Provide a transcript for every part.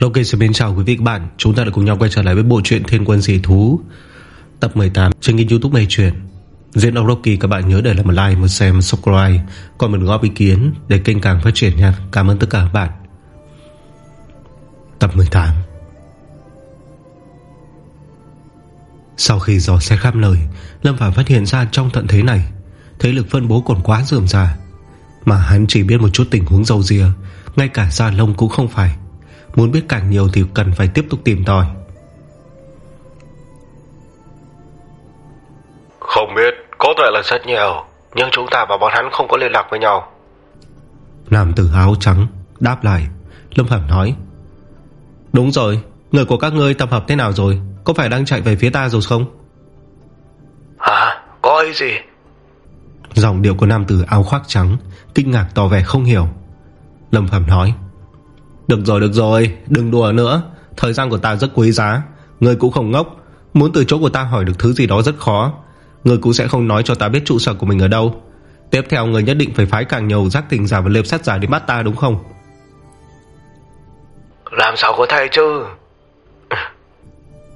Ok xin mến chào quý vị các bạn. Chúng ta đã cùng nhau quay trở lại với bộ truyện Thiên quân dị thú Tập 18 trên kênh youtube này truyền. Diễn ông Rocky các bạn nhớ để lại một like, một share, một subscribe Còn mình góp ý kiến để kênh càng phát triển nha. Cảm ơn tất cả các bạn. Tập 18 Sau khi dò xét khắp nơi Lâm Phạm phát hiện ra trong tận thế này Thế lực phân bố còn quá dườm ra Mà hắn chỉ biết một chút tình huống dầu dìa Ngay cả da lông cũng không phải. Muốn biết càng nhiều thì cần phải tiếp tục tìm tòi. Không biết Có thể là rất nhiều Nhưng chúng ta và bọn hắn không có liên lạc với nhau. Nam tử áo trắng Đáp lại Lâm Phạm nói Đúng rồi Người của các ngươi tập hợp thế nào rồi? Có phải đang chạy về phía ta rồi không? Hả? Có ý gì? Giọng điệu của nam tử áo khoác trắng Kinh ngạc tỏ vẻ không hiểu. Lâm Phạm nói Được rồi được rồi Đừng đùa nữa. Thời gian của ta rất quý giá. Người cũng không ngốc. Muốn từ chỗ của ta hỏi được thứ gì đó rất khó. Người cũng sẽ không nói cho ta biết trụ sở của mình ở đâu. Tiếp theo người nhất định phải phái càng nhiều giác tình giả và liệp sát giả đến bắt ta đúng không? Làm sao có thể chứ?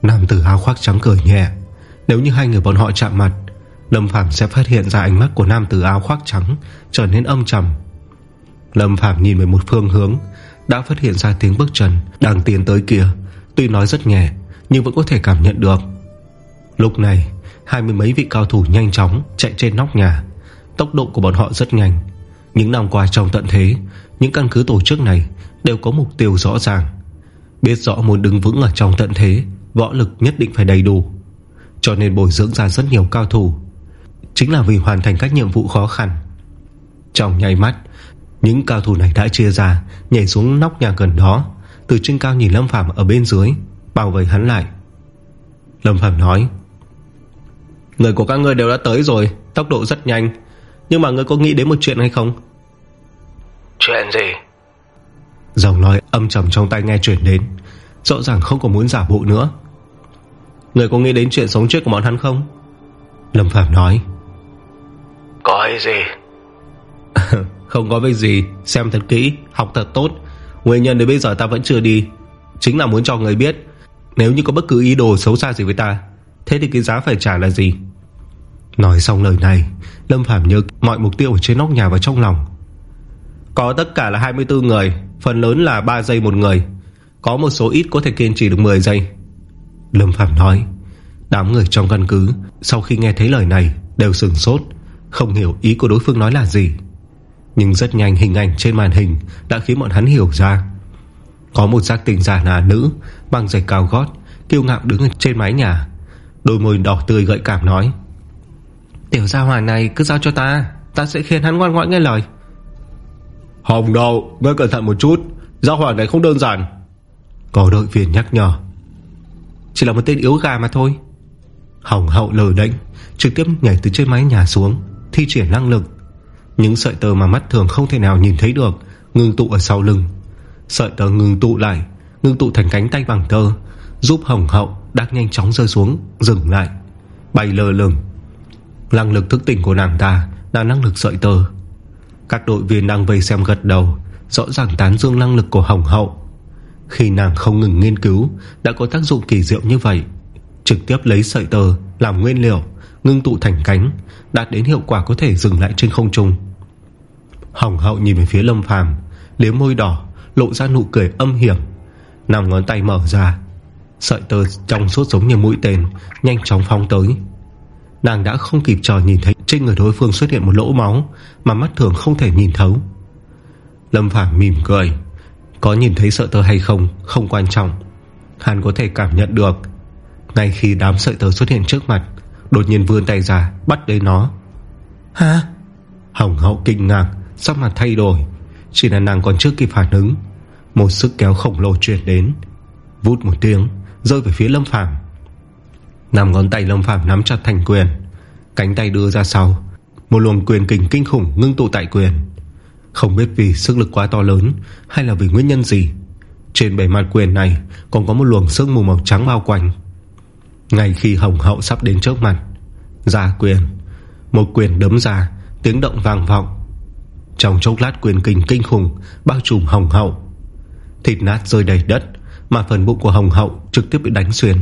Nam tử áo khoác trắng cười nhẹ. Nếu như hai người bọn họ chạm mặt Lâm Phạm sẽ phát hiện ra ánh mắt của nam tử áo khoác trắng Trở nên âm trầm. Lâm Phạm nhìn về một phương hướng đã phát hiện ra tiếng bước chân Đang tiến tới kia. Tuy nói rất nhẹ, Nhưng vẫn có thể cảm nhận được. Lúc này, Hai mươi mấy vị cao thủ nhanh chóng chạy trên nóc nhà. Tốc độ của bọn họ rất nhanh. Những năm qua trong tận thế, Những căn cứ tổ chức này Đều có mục tiêu rõ ràng. Biết rõ muốn đứng vững ở trong tận thế, Võ lực nhất định phải đầy đủ. Cho nên bồi dưỡng ra rất nhiều cao thủ. Chính là vì hoàn thành các nhiệm vụ khó khăn. Trong nháy mắt những cao thủ này đã chia ra Nhảy xuống nóc nhà gần đó. Từ trên cao nhìn Lâm Phạm ở bên dưới Bảo vệ hắn lại. Lâm Phạm nói Người của các ngươi đều đã tới rồi Tốc độ rất nhanh. Nhưng mà ngươi có nghĩ đến một chuyện hay không? Chuyện gì? Giọng nói âm trầm trong tay nghe chuyển đến Rõ ràng không có muốn giả bộ nữa. Người có nghĩ đến chuyện sống chết của bọn hắn không? Lâm Phạm nói. Có ý gì Không có việc gì Xem thật kỹ, học thật tốt. Nguyên nhân đến bây giờ ta vẫn chưa đi Chính là muốn cho người biết Nếu như có bất cứ ý đồ xấu xa gì với ta Thế thì cái giá phải trả là gì? Nói xong lời này Lâm Phạm nhớ mọi mục tiêu ở trên nóc nhà vào trong lòng. Có tất cả là 24 người Phần lớn là 3 giây một người. Có một số ít có thể kiên trì được 10 giây. Lâm Phạm nói Đám người trong căn cứ Sau khi nghe thấy lời này Đều sừng sốt Không hiểu ý của đối phương nói là gì. Nhưng rất nhanh hình ảnh trên màn hình Đã khiến bọn hắn hiểu ra. Có một giác tình giả là nữ Bằng giày cao gót Kiêu ngạo đứng trên mái nhà. Đôi môi đỏ tươi gợi cảm nói Tiểu gia hỏa này cứ giao cho ta Ta sẽ khiến hắn ngoan ngoãn nghe lời. Hồng đâu Ngươi cẩn thận một chút Gia hỏa này không đơn giản. Có đội viên nhắc nhở Chỉ là một tên yếu gà mà thôi. Hồng hậu lờ đánh Trực tiếp nhảy từ trên mái nhà xuống Thi triển năng lực những sợi tơ mà mắt thường không thể nào nhìn thấy được Ngưng tụ ở sau lưng. Sợi tơ ngưng tụ lại, Ngưng tụ thành cánh tay bằng tơ, Giúp hồng hậu đang nhanh chóng rơi xuống, Dừng lại, Bay lơ lửng. Năng lực thức tỉnh của nàng ta Là năng lực sợi tơ. Các đội viên đang vây xem gật đầu, Rõ ràng tán dương năng lực của Hồng Hậu. Khi nàng không ngừng nghiên cứu, Đã có tác dụng kỳ diệu như vậy. Trực tiếp lấy sợi tơ làm nguyên liệu, Ngưng tụ thành cánh, Đạt đến hiệu quả có thể dừng lại trên không trung. Hồng Hậu nhìn về phía Lâm Phàm Liếm môi đỏ Lộ ra nụ cười âm hiểm. Nằm ngón tay mở ra Sợi tơ trong suốt giống như mũi tên Nhanh chóng phóng tới. Nàng đã không kịp chờ nhìn thấy Trên người đối phương xuất hiện một lỗ máu Mà mắt thường không thể nhìn thấu. Lâm Phàm mỉm cười Có nhìn thấy sợi tơ hay không Không quan trọng. Hắn có thể cảm nhận được. Ngay khi đám sợi tơ xuất hiện trước mặt Đột nhiên vươn tay ra bắt lấy nó. Hả? Hồng hậu kinh ngạc Sắc mặt thay đổi, Chỉ là nàng còn chưa kịp phản ứng. Một sức kéo khổng lồ truyền đến, Vút một tiếng, Rơi về phía Lâm Phàm. Nằm ngón tay Lâm Phàm nắm chặt thành quyền, Cánh tay đưa ra sau. Một luồng quyền kình kinh khủng ngưng tụ tại quyền. Không biết vì sức lực quá to lớn Hay là vì nguyên nhân gì, Trên bề mặt quyền này Còn có một luồng sương mù màu trắng bao quanh. Ngay khi hồng hậu sắp đến trước mặt, Ra quyền, Một quyền đấm ra, Tiếng động vang vọng. Trong chốc lát quyền kình kinh khủng Bao trùm hồng hậu. Thịt nát rơi đầy đất Mà phần bụng của Hồng Hậu trực tiếp bị đánh xuyên.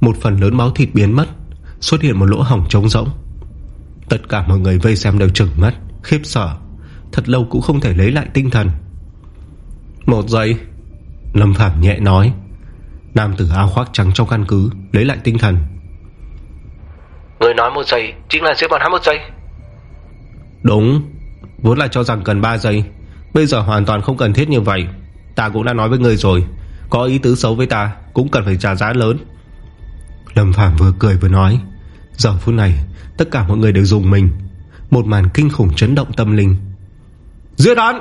Một phần lớn máu thịt biến mất Xuất hiện một lỗ hỏng trống rỗng. Tất cả mọi người vây xem đều trừng mắt Khiếp sợ. Thật lâu cũng không thể lấy lại tinh thần. Một giây Lâm Phạm nhẹ nói. Nam tử áo khoác trắng trong căn cứ Lấy lại tinh thần. Người nói một giây Chính là giết bọn hắn một giây. Đúng Vốn là cho rằng cần 3 giây. Bây giờ hoàn toàn không cần thiết như vậy. Ta cũng đã nói với người rồi. Có ý tứ xấu với ta, Cũng cần phải trả giá lớn. Lâm Phạm vừa cười vừa nói, Giờ phút này, tất cả mọi người đều dùng mình. Một màn kinh khủng chấn động tâm linh. Giết hắn!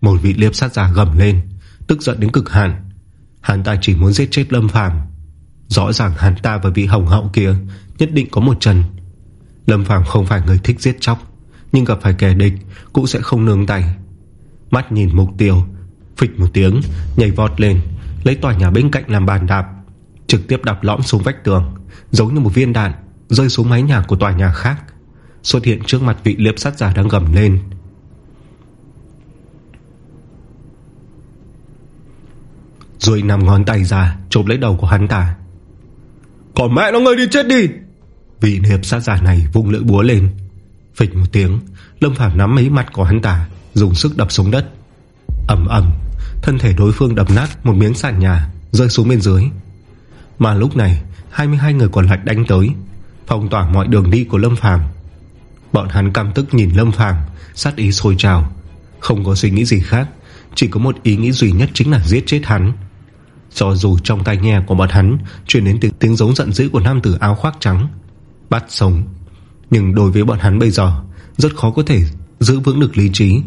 Một vị liệp sát giả gầm lên, Tức giận đến cực hạn. Hắn ta chỉ muốn giết chết Lâm Phàm. Rõ ràng hắn ta và vị hồng hậu kia Nhất định có một chân. Lâm Phàm không phải người thích giết chóc. Nhưng gặp phải kẻ địch, Cũng sẽ không nương tay. Mắt nhìn mục tiêu, Phịch một tiếng, Nhảy vọt lên, Lấy tòa nhà bên cạnh làm bàn đạp, Trực tiếp đạp lõm xuống vách tường, Giống như một viên đạn Rơi xuống mái nhà của tòa nhà khác, Xuất hiện trước mặt vị liếp sát giả đang gầm lên. Rồi nằm ngón tay ra Chộp lấy đầu của hắn ta. Còn mẹ nó người đi chết đi! Vị hiệp sát giả này vung lưỡi búa lên. Phịch một tiếng. Lâm Phàm nắm mấy mặt của hắn ta Dùng sức đập xuống đất. Ẩm ẩm Thân thể đối phương đập nát một miếng sàn nhà Rơi xuống bên dưới. Mà lúc này 22 người còn lại đánh tới Phong tỏa mọi đường đi của Lâm Phàm. Bọn hắn căm tức nhìn Lâm Phàm Sát ý sôi trào. Không có suy nghĩ gì khác Chỉ có một ý nghĩ duy nhất chính là giết chết hắn. Cho dù trong tai nghe của bọn hắn Chuyển đến tiếng, tiếng giống giận dữ của nam tử áo khoác trắng Bắt sống. Nhưng đối với bọn hắn bây giờ Rất khó có thể giữ vững được lý trí.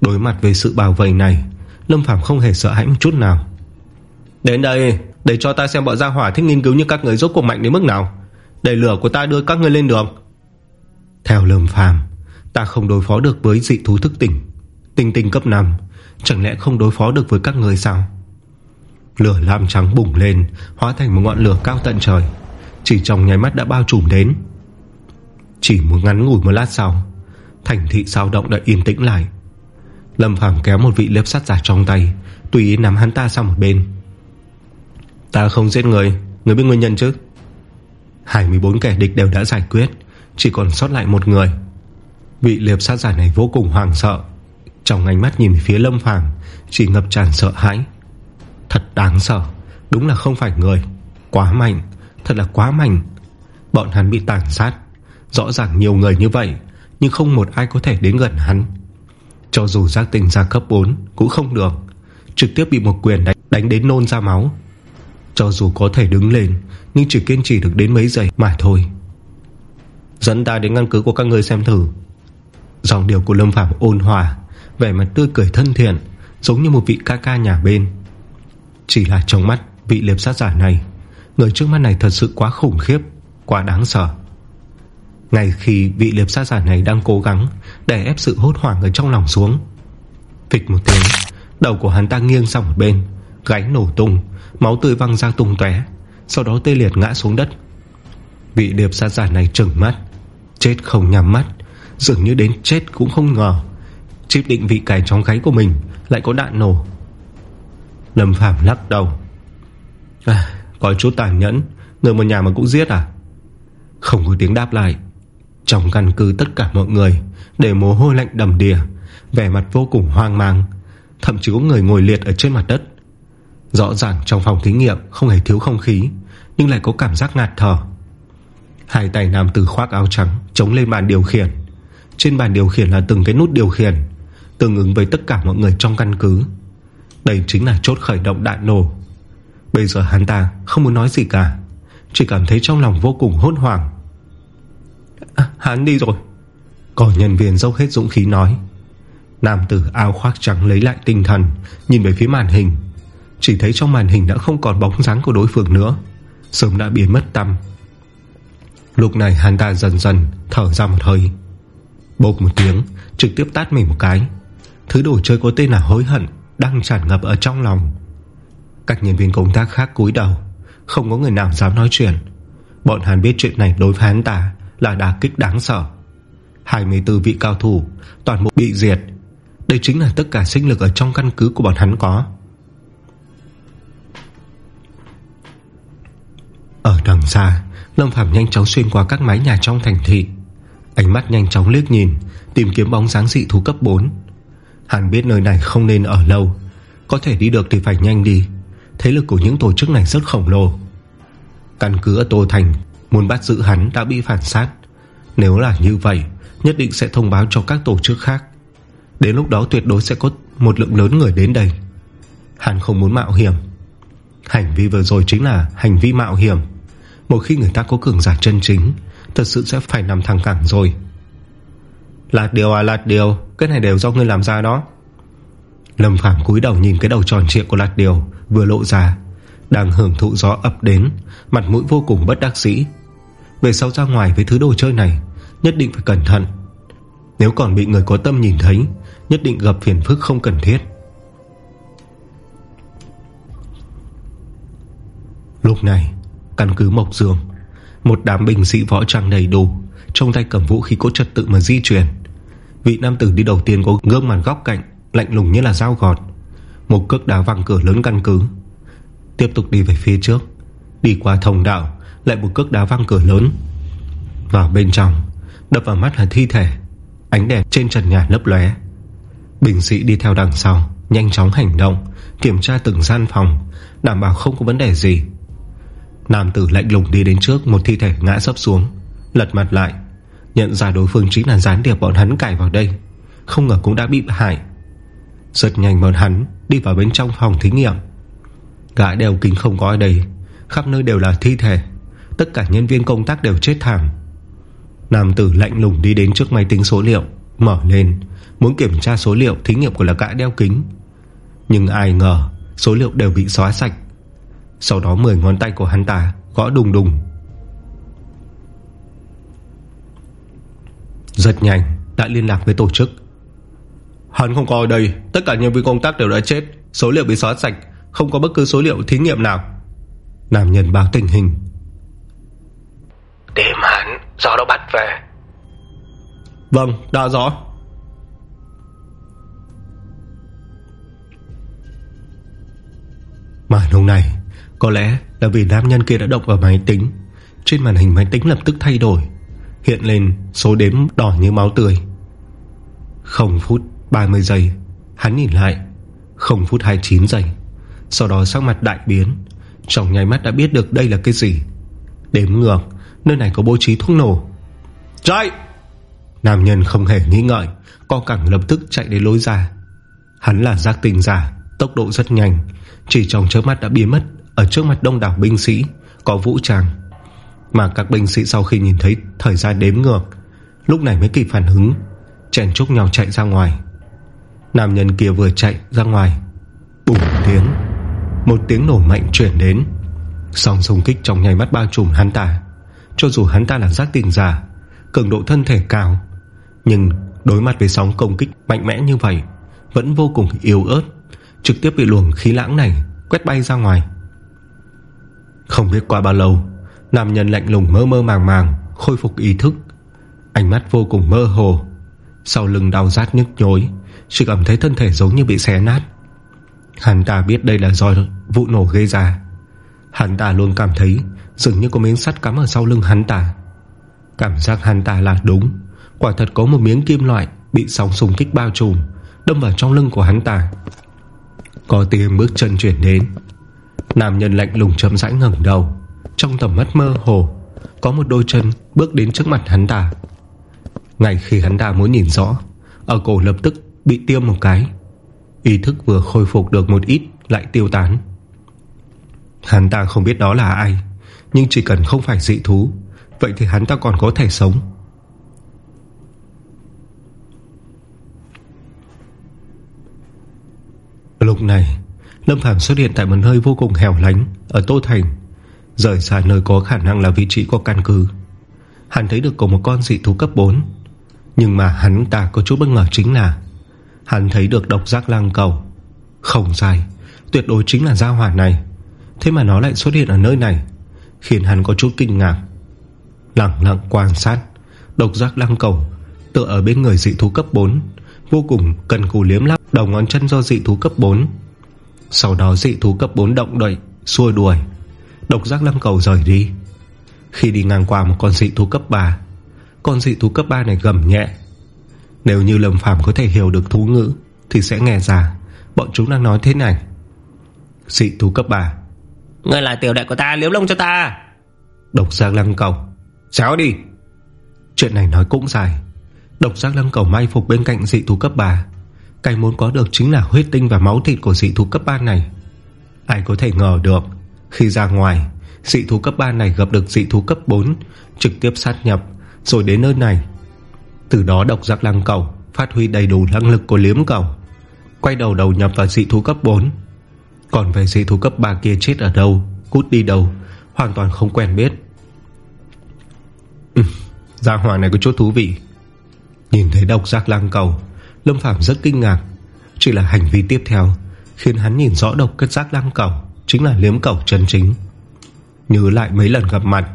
Đối mặt với sự bảo vệ này Lâm Phàm không hề sợ hãi một chút nào. Đến đây Để cho ta xem bọn gia hỏa thích nghiên cứu như các người rốt cuộc mạnh đến mức nào. Để lửa của ta đưa các người lên đường. Theo Lâm Phàm Ta không đối phó được với dị thú thức tỉnh. Tinh tinh cấp 5 Chẳng lẽ không đối phó được với các người sao? Lửa lam trắng bùng lên Hóa thành một ngọn lửa cao tận trời. Chỉ trong nháy mắt đã bao trùm đến chỉ một ngắn ngủi một lát sau, Thành thị sao động đã yên tĩnh lại. Lâm Phàm kéo một vị liếp sắt giả trong tay, Tùy ý nắm hắn ta sang một bên. Ta không giết người Người biết nguyên nhân chứ? 24 kẻ địch đều đã giải quyết, Chỉ còn sót lại một người. Vị liệp sát giả này vô cùng hoàng sợ. Trong ánh mắt nhìn phía Lâm Phàm, Chỉ ngập tràn sợ hãi. Thật đáng sợ, Đúng là không phải người. Quá mạnh, Thật là quá mạnh. Bọn hắn bị tàn sát. Rõ ràng nhiều người như vậy Nhưng không một ai có thể đến gần hắn. Cho dù giác tình ra cấp 4 Cũng không được. Trực tiếp bị một quyền đánh, đánh đến nôn ra máu. Cho dù có thể đứng lên Nhưng chỉ kiên trì được đến mấy giây mà thôi. Dẫn ta đến ngăn cứ của các người xem thử. Dòng điều của Lâm Phạm ôn hòa Vẻ mặt tươi cười thân thiện Giống như một vị ca ca nhà bên. Chỉ là trong mắt vị liệp sát giả này Người trước mắt này thật sự quá khủng khiếp Quá đáng sợ. Ngay khi vị liệp sát giả này đang cố gắng Để ép sự hốt hoảng ở trong lòng xuống Phịch một tiếng Đầu của hắn ta nghiêng sang một bên Gáy nổ tung Máu tươi văng ra tung tóe Sau đó tê liệt ngã xuống đất. Vị điệp sát giả này trừng mắt Chết không nhắm mắt Dường như đến chết cũng không ngờ Chip định vị cài trong gáy của mình Lại có đạn nổ. Lâm Phạm lắc đầu. À, Có chút tàn nhẫn Người một nhà mà cũng giết à? Không có tiếng đáp lại trong căn cứ tất cả mọi người, Để mồ hôi lạnh đầm đìa, Vẻ mặt vô cùng hoang mang, Thậm chí có người ngồi liệt ở trên mặt đất. Rõ ràng trong phòng thí nghiệm Không hề thiếu không khí, Nhưng lại có cảm giác ngạt thở. Hai tay nam tử khoác áo trắng Chống lên bàn điều khiển. Trên bàn điều khiển là từng cái nút điều khiển, Tương ứng với tất cả mọi người trong căn cứ. Đây chính là chốt khởi động đạn nổ. Bây giờ hắn ta không muốn nói gì cả, Chỉ cảm thấy trong lòng vô cùng hốt hoảng à, Hắn đi rồi. Có nhân viên dốc hết dũng khí nói. Nam tử áo khoác trắng lấy lại tinh thần Nhìn về phía màn hình. Chỉ thấy trong màn hình đã không còn bóng dáng của đối phương nữa. Sớm đã biến mất tâm Lúc này hắn ta dần dần Thở ra một hơi. Bột một tiếng trực tiếp tát mình một cái. Thứ đồ chơi có tên là hối hận Đang tràn ngập ở trong lòng. Các nhân viên công tác khác cúi đầu Không có người nào dám nói chuyện. Bọn hắn biết chuyện này đối với hắn ta là đà kích đáng sợ. 24 vị cao thủ, Toàn bộ bị diệt. Đây chính là tất cả sinh lực ở trong căn cứ của bọn hắn có. Ở đằng xa, Lâm Phạm nhanh chóng xuyên qua các mái nhà trong thành thị. Ánh mắt nhanh chóng liếc nhìn, Tìm kiếm bóng dáng dị thú cấp 4 Hắn biết nơi này không nên ở lâu, Có thể đi được thì phải nhanh đi. Thế lực của những tổ chức này rất khổng lồ. Căn cứ ở Tô Thành Muốn bắt giữ hắn đã bị phản sát Nếu là như vậy, Nhất định sẽ thông báo cho các tổ chức khác. Đến lúc đó tuyệt đối sẽ có Một lượng lớn người đến đây. Hắn không muốn mạo hiểm. Hành vi vừa rồi chính là hành vi mạo hiểm. Một khi người ta có cường giả chân chính, Thật sự sẽ phải nằm thẳng cẳng rồi. Lạt điều à lạt điều, Cái này đều do ngươi làm ra đó. Lâm Phàm cúi đầu nhìn cái đầu tròn trịa của lạt điều, Vừa lộ ra. Đang hưởng thụ gió ập đến, Mặt mũi vô cùng bất đắc dĩ. Về sau ra ngoài với thứ đồ chơi này, Nhất định phải cẩn thận. Nếu còn bị người có tâm nhìn thấy, Nhất định gặp phiền phức không cần thiết. Lúc này, Căn cứ Mộc Dương Một đám binh sĩ võ trang đầy đủ, Trong tay cầm vũ khí có trật tự mà di chuyển. Vị nam tử đi đầu tiên có gương mặt góc cạnh, Lạnh lùng như là dao gọt. Một cước đá văng cửa lớn căn cứ. Tiếp tục đi về phía trước, Đi qua thông đạo. Lại một cước đá văng cửa lớn. Vào bên trong, Đập vào mắt là thi thể, Ánh đèn trên trần nhà lấp lé bình sĩ đi theo đằng sau, Nhanh chóng hành động, Kiểm tra từng gian phòng, Đảm bảo không có vấn đề gì. Nam tử lạnh lùng đi đến trước, Một thi thể ngã sấp xuống, Lật mặt lại, Nhận ra đối phương chính là gián điệp bọn hắn cải vào đây, Không ngờ cũng đã bị hại. Rất nhanh bọn hắn đi vào bên trong phòng thí nghiệm. Gã đeo kính không có ở đây, Khắp nơi đều là thi thể. Tất cả nhân viên công tác đều chết thảm. Nam tử lạnh lùng đi đến trước máy tính số liệu, Mở lên, Muốn kiểm tra số liệu thí nghiệm của là cãi đeo kính. Nhưng ai ngờ, Số liệu đều bị xóa sạch. Sau đó 10 ngón tay của hắn ta Gõ đùng đùng. Rất nhanh, Đã liên lạc với tổ chức. Hắn không có ở đây, Tất cả nhân viên công tác đều đã chết, Số liệu bị xóa sạch, Không có bất cứ số liệu thí nghiệm nào. Nam nhân báo tình hình. Tìm hắn Do đó bắt về. Vâng đã rõ. Mà lúc này, Có lẽ là vì nam nhân kia đã động vào máy tính. Trên màn hình máy tính lập tức thay đổi, Hiện lên số đếm đỏ như máu tươi. 0 phút 30 giây, Hắn nhìn lại. 0 phút 29 giây. Sau đó sắc mặt đại biến. Trong nháy mắt đã biết được đây là cái gì. Đếm ngược Nơi này có bố trí thuốc nổ. Chạy! Nam nhân không hề nghĩ ngợi, Co cẳng lập tức chạy đến lối ra. Hắn là giác tình giả, Tốc độ rất nhanh, Chỉ trong chớp mắt đã biến mất Ở trước mặt đông đảo binh sĩ, Có vũ trang. Mà các binh sĩ sau khi nhìn thấy Thời gian đếm ngược, Lúc này mới kịp phản hứng Chèn chúc nhau chạy ra ngoài. Nam nhân kia vừa chạy ra ngoài, Bùng tiếng. Một tiếng nổ mạnh chuyển đến, Song xung kích trong nháy mắt bao trùm hắn ta. Cho dù hắn ta là giác tình giả, Cường độ thân thể cao, Nhưng đối mặt với sóng công kích mạnh mẽ như vậy, Vẫn vô cùng yếu ớt, Trực tiếp bị luồng khí lãng này Quét bay ra ngoài. Không biết qua bao lâu, Nam nhân lạnh lùng mơ mơ màng màng Khôi phục ý thức. Ánh mắt vô cùng mơ hồ, Sau lưng đau rát nhức nhối, Chỉ cảm thấy thân thể giống như bị xé nát. Hắn ta biết đây là do vụ nổ gây ra. Hắn ta luôn cảm thấy Dường như có miếng sắt cắm ở sau lưng hắn ta. Cảm giác hắn ta là đúng. Quả thật có một miếng kim loại Bị sóng súng kích bao trùm, Đâm vào trong lưng của hắn ta. Có tiếng bước chân chuyển đến. Nam nhân lạnh lùng chậm rãi ngẩng đầu. Trong tầm mắt mơ hồ, Có một đôi chân bước đến trước mặt hắn ta. Ngay khi hắn ta muốn nhìn rõ, Ở cổ lập tức bị tiêm một cái. Ý thức vừa khôi phục được một ít Lại tiêu tán. Hắn ta không biết đó là ai. Nhưng chỉ cần không phải dị thú, Vậy thì hắn ta còn có thể sống. Lúc này, Lâm Phàm xuất hiện tại một nơi vô cùng hẻo lánh Ở Tô Thành, Rời xa nơi có khả năng là vị trí có căn cứ. Hắn thấy được có một con dị thú cấp 4 Nhưng mà hắn ta có chút bất ngờ chính là Hắn thấy được độc giác lang cầu. Không sai, Tuyệt đối chính là gia hỏa này. Thế mà nó lại xuất hiện ở nơi này. Khiến hắn có chút kinh ngạc. Lặng lặng quan sát, Độc giác lăng cầu, Tựa ở bên người dị thú cấp 4 Vô cùng cần cù liếm lắp đầu ngón chân do dị thú cấp 4 Sau đó dị thú cấp 4 động đậy Xua đuổi. Độc giác lăng cầu rời đi. Khi đi ngang qua một con dị thú cấp 3 Con dị thú cấp 3 này gầm nhẹ. Nếu như lầm Phàm có thể hiểu được thú ngữ, Thì sẽ nghe ra Bọn chúng đang nói thế này. Dị thú cấp 3 Ngươi là tiểu đệ của ta, liếm lông cho ta. Độc giác lăng cầu, Xéo đi. Chuyện này nói cũng dài. Độc giác lăng cầu may phục bên cạnh dị thú cấp 3 Cái muốn có được chính là huyết tinh và máu thịt của dị thú cấp 3 này. Ai có thể ngờ được, Khi ra ngoài, Dị thú cấp 3 này gặp được dị thú cấp 4 Trực tiếp sát nhập, Rồi đến nơi này. Từ đó độc giác lăng cầu Phát huy đầy đủ năng lực của liếm cầu. Quay đầu đầu nhập vào dị thú cấp 4 còn về dị thú cấp 3 kia chết ở đâu Cút đi đâu Hoàn toàn không quen biết. Ừ, Gia hỏa này có chút thú vị. Nhìn thấy độc giác lang cầu Lâm Phạm rất kinh ngạc. Chỉ là hành vi tiếp theo Khiến hắn nhìn rõ độc cất giác lang cầu Chính là liếm cầu chân chính. Nhớ lại mấy lần gặp mặt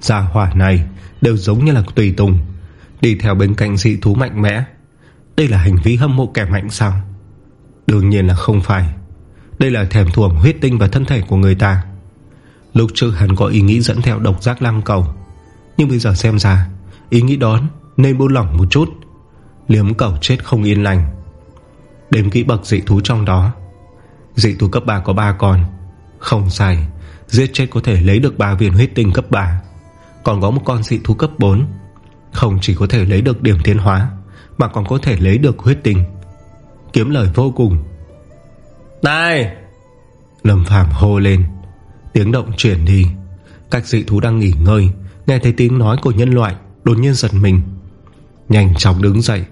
Gia hỏa này đều giống như là tùy tùng Đi theo bên cạnh dị thú mạnh mẽ. Đây là hành vi hâm mộ kẻ mạnh sao? Đương nhiên là không phải. Đây là thèm thuồng huyết tinh và thân thể của người ta. Lúc trước hắn có ý nghĩ dẫn theo độc giác lăng cầu. Nhưng bây giờ xem ra, Ý nghĩ đó nên buông lỏng một chút. Liếm cầu chết không yên lành. Đếm kỹ bậc dị thú trong đó. Dị thú cấp 3 có 3 con. Không sai, Giết chết có thể lấy được 3 viên huyết tinh cấp 3 Còn có một con dị thú cấp 4 Không chỉ có thể lấy được điểm tiến hóa, Mà còn có thể lấy được huyết tinh. Kiếm lời vô cùng. Này! Lâm Phàm hô lên. Tiếng động chuyển đi. Các dị thú đang nghỉ ngơi. Nghe thấy tiếng nói của nhân loại, Đột nhiên giật mình. Nhanh chóng đứng dậy.